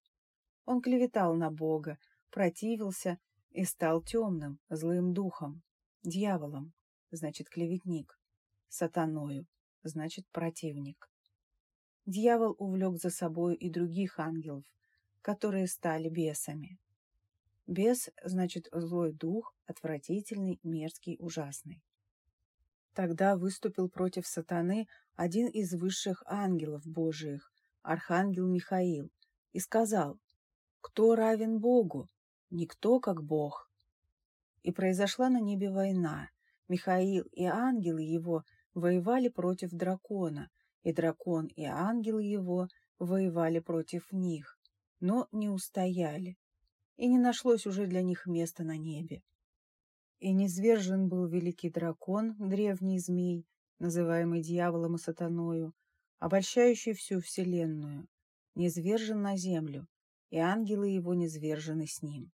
Он клеветал на Бога, противился и стал темным, злым духом, дьяволом, значит клеветник, сатаною, значит противник. Дьявол увлек за собой и других ангелов, которые стали бесами. Бес значит злой дух, отвратительный, мерзкий, ужасный. Тогда выступил против сатаны один из высших ангелов Божиих, архангел Михаил, и сказал, «Кто равен Богу? Никто, как Бог». И произошла на небе война. Михаил и ангелы его воевали против дракона, и дракон и ангелы его воевали против них, но не устояли и не нашлось уже для них места на небе. И низвержен был великий дракон, древний змей, называемый дьяволом и сатаною, обольщающий всю вселенную, низвержен на землю, и ангелы его низвержены с ним.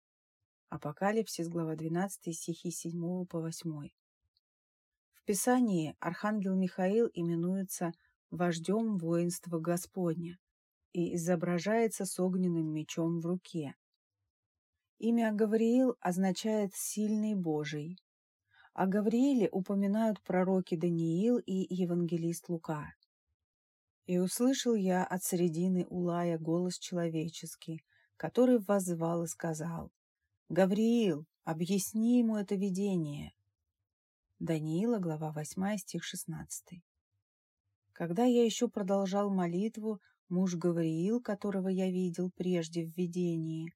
Апокалипсис, глава 12, стихи 7 по 8. В Писании архангел Михаил именуется вождем воинства Господня и изображается с огненным мечом в руке. Имя Гавриил означает «сильный Божий». О Гаврииле упоминают пророки Даниил и евангелист Лука. «И услышал я от середины Улая голос человеческий, который воззвал и сказал, «Гавриил, объясни ему это видение». Даниила, глава 8, стих 16. Когда я еще продолжал молитву, муж Гавриил, которого я видел прежде в видении,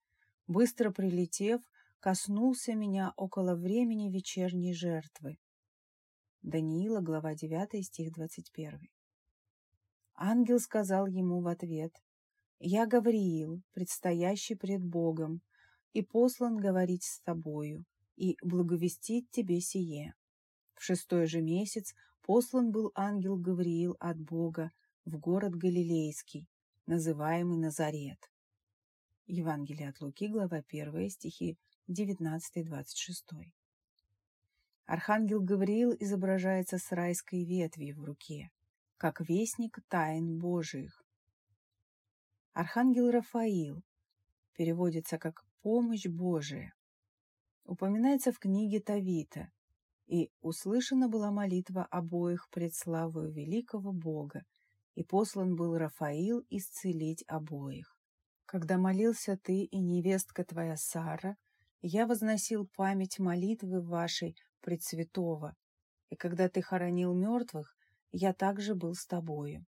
быстро прилетев, коснулся меня около времени вечерней жертвы. Даниила, глава 9, стих 21. Ангел сказал ему в ответ, «Я Гавриил, предстоящий пред Богом, и послан говорить с тобою, и благовестить тебе сие». В шестой же месяц послан был ангел Гавриил от Бога в город Галилейский, называемый Назарет. Евангелие от Луки, глава 1, стихи 19-26. Архангел Гавриил изображается с райской ветвью в руке, как вестник тайн Божиих. Архангел Рафаил переводится как «помощь Божия». Упоминается в книге Тавита, и услышана была молитва обоих пред славою великого Бога, и послан был Рафаил исцелить обоих когда молился ты и невестка твоя Сара, я возносил память молитвы вашей предсвятого, и когда ты хоронил мертвых, я также был с тобою.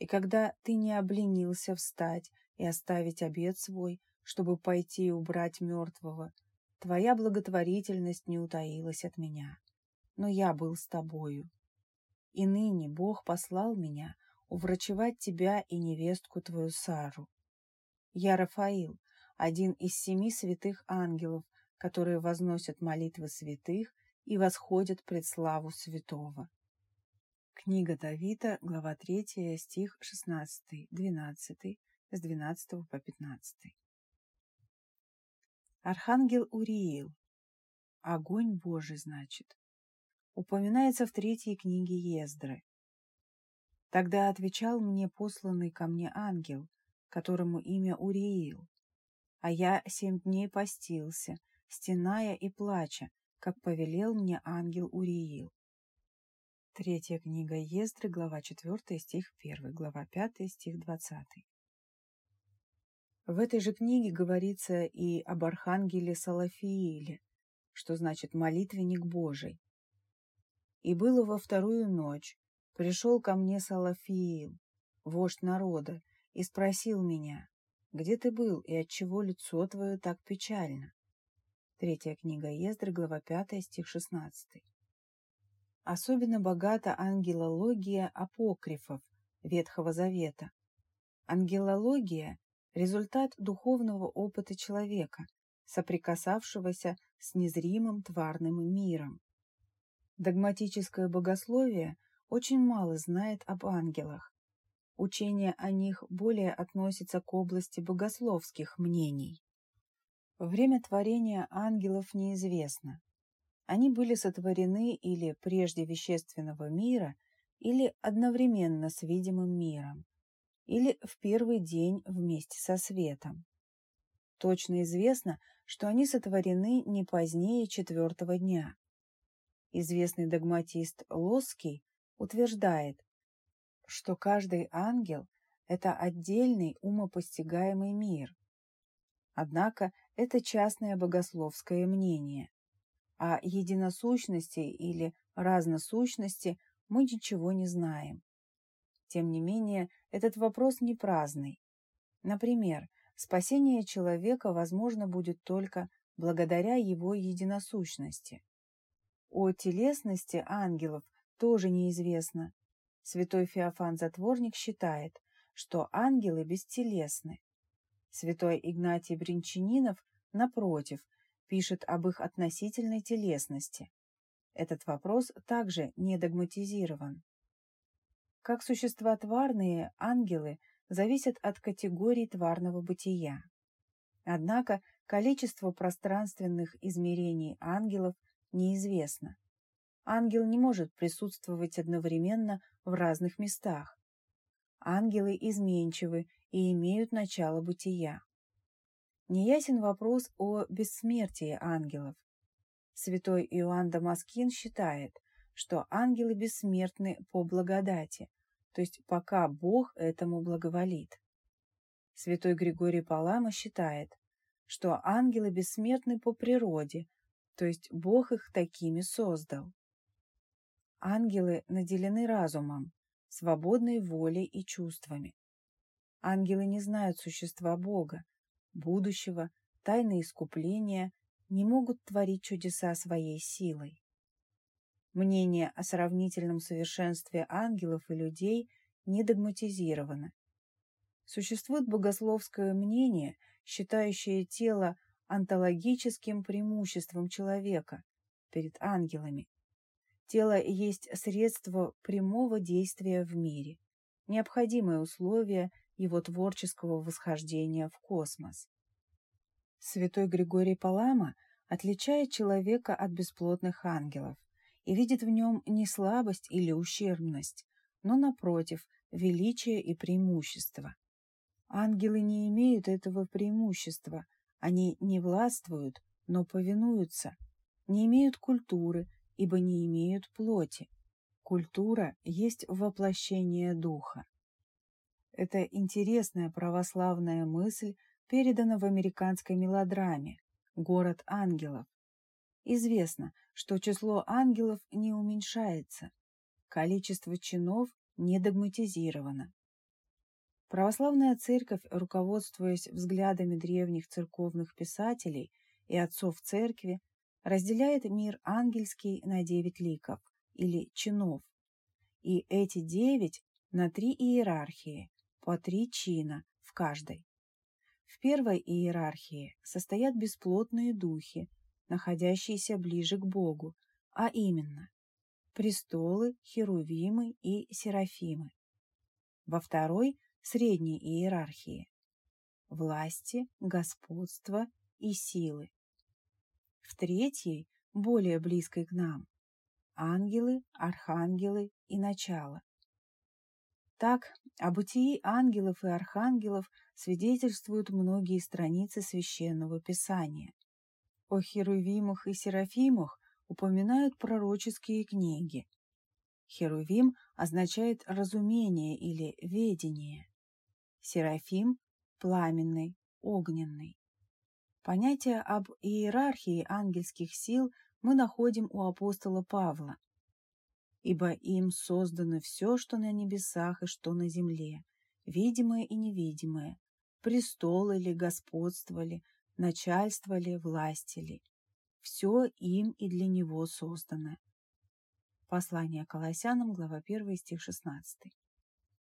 И когда ты не обленился встать и оставить обед свой, чтобы пойти и убрать мертвого, твоя благотворительность не утаилась от меня, но я был с тобою. И ныне Бог послал меня уврачевать тебя и невестку твою Сару. Я Рафаил, один из семи святых ангелов, которые возносят молитвы святых и восходят пред славу святого. Книга Давида, глава 3, стих 16, 12, с 12 по 15. Архангел Уриил. Огонь Божий, значит. Упоминается в третьей книге Ездры. Тогда отвечал мне посланный ко мне ангел, которому имя Уриил, а я семь дней постился, стеная и плача, как повелел мне ангел Уриил. Третья книга Ездры, глава 4, стих 1, глава 5, стих 20. В этой же книге говорится и об архангеле Салафииле, что значит «молитвенник Божий». «И было во вторую ночь, пришел ко мне Салафиил, вождь народа, и спросил меня, где ты был и отчего лицо твое так печально? Третья книга Ездры, глава 5, стих 16. Особенно богата ангелология апокрифов Ветхого Завета. Ангелология – результат духовного опыта человека, соприкасавшегося с незримым тварным миром. Догматическое богословие очень мало знает об ангелах, Учение о них более относится к области богословских мнений. Время творения ангелов неизвестно. Они были сотворены или прежде вещественного мира, или одновременно с видимым миром, или в первый день вместе со светом. Точно известно, что они сотворены не позднее четвертого дня. Известный догматист Лосский утверждает, что каждый ангел – это отдельный умопостигаемый мир. Однако это частное богословское мнение. О единосущности или разносущности мы ничего не знаем. Тем не менее, этот вопрос не праздный. Например, спасение человека возможно будет только благодаря его единосущности. О телесности ангелов тоже неизвестно, Святой Феофан Затворник считает, что ангелы бестелесны. Святой Игнатий Бринчанинов, напротив, пишет об их относительной телесности. Этот вопрос также не догматизирован. Как существа тварные, ангелы зависят от категорий тварного бытия. Однако количество пространственных измерений ангелов неизвестно ангел не может присутствовать одновременно в разных местах. Ангелы изменчивы и имеют начало бытия. Неясен вопрос о бессмертии ангелов. Святой Иоанн Дамаскин считает, что ангелы бессмертны по благодати, то есть пока Бог этому благоволит. Святой Григорий Палама считает, что ангелы бессмертны по природе, то есть Бог их такими создал. Ангелы наделены разумом, свободной волей и чувствами. Ангелы не знают существа Бога, будущего, тайны искупления, не могут творить чудеса своей силой. Мнение о сравнительном совершенстве ангелов и людей не догматизировано. Существует богословское мнение, считающее тело онтологическим преимуществом человека перед ангелами, Тело есть средство прямого действия в мире, необходимое условие его творческого восхождения в космос. Святой Григорий Палама отличает человека от бесплотных ангелов и видит в нем не слабость или ущербность, но, напротив, величие и преимущество. Ангелы не имеют этого преимущества, они не властвуют, но повинуются, не имеют культуры, ибо не имеют плоти. Культура есть воплощение духа. Эта интересная православная мысль передана в американской мелодраме город ангелов. Известно, что число ангелов не уменьшается, количество чинов не догматизировано. Православная церковь, руководствуясь взглядами древних церковных писателей и отцов церкви, разделяет мир ангельский на девять ликов или чинов, и эти девять на три иерархии, по три чина в каждой. В первой иерархии состоят бесплотные духи, находящиеся ближе к Богу, а именно престолы, херувимы и серафимы. Во второй – средней иерархии – власти, господства и силы. В третьей, более близкой к нам – ангелы, архангелы и начало. Так, о бытии ангелов и архангелов свидетельствуют многие страницы Священного Писания. О херувимах и серафимах упоминают пророческие книги. Херувим означает разумение или ведение. Серафим – пламенный, огненный. Понятие об иерархии ангельских сил мы находим у апостола Павла. «Ибо им создано все, что на небесах и что на земле, видимое и невидимое, престолы ли, господство ли, начальство ли, власти ли. Все им и для него создано». Послание Колоссянам, глава 1, стих 16.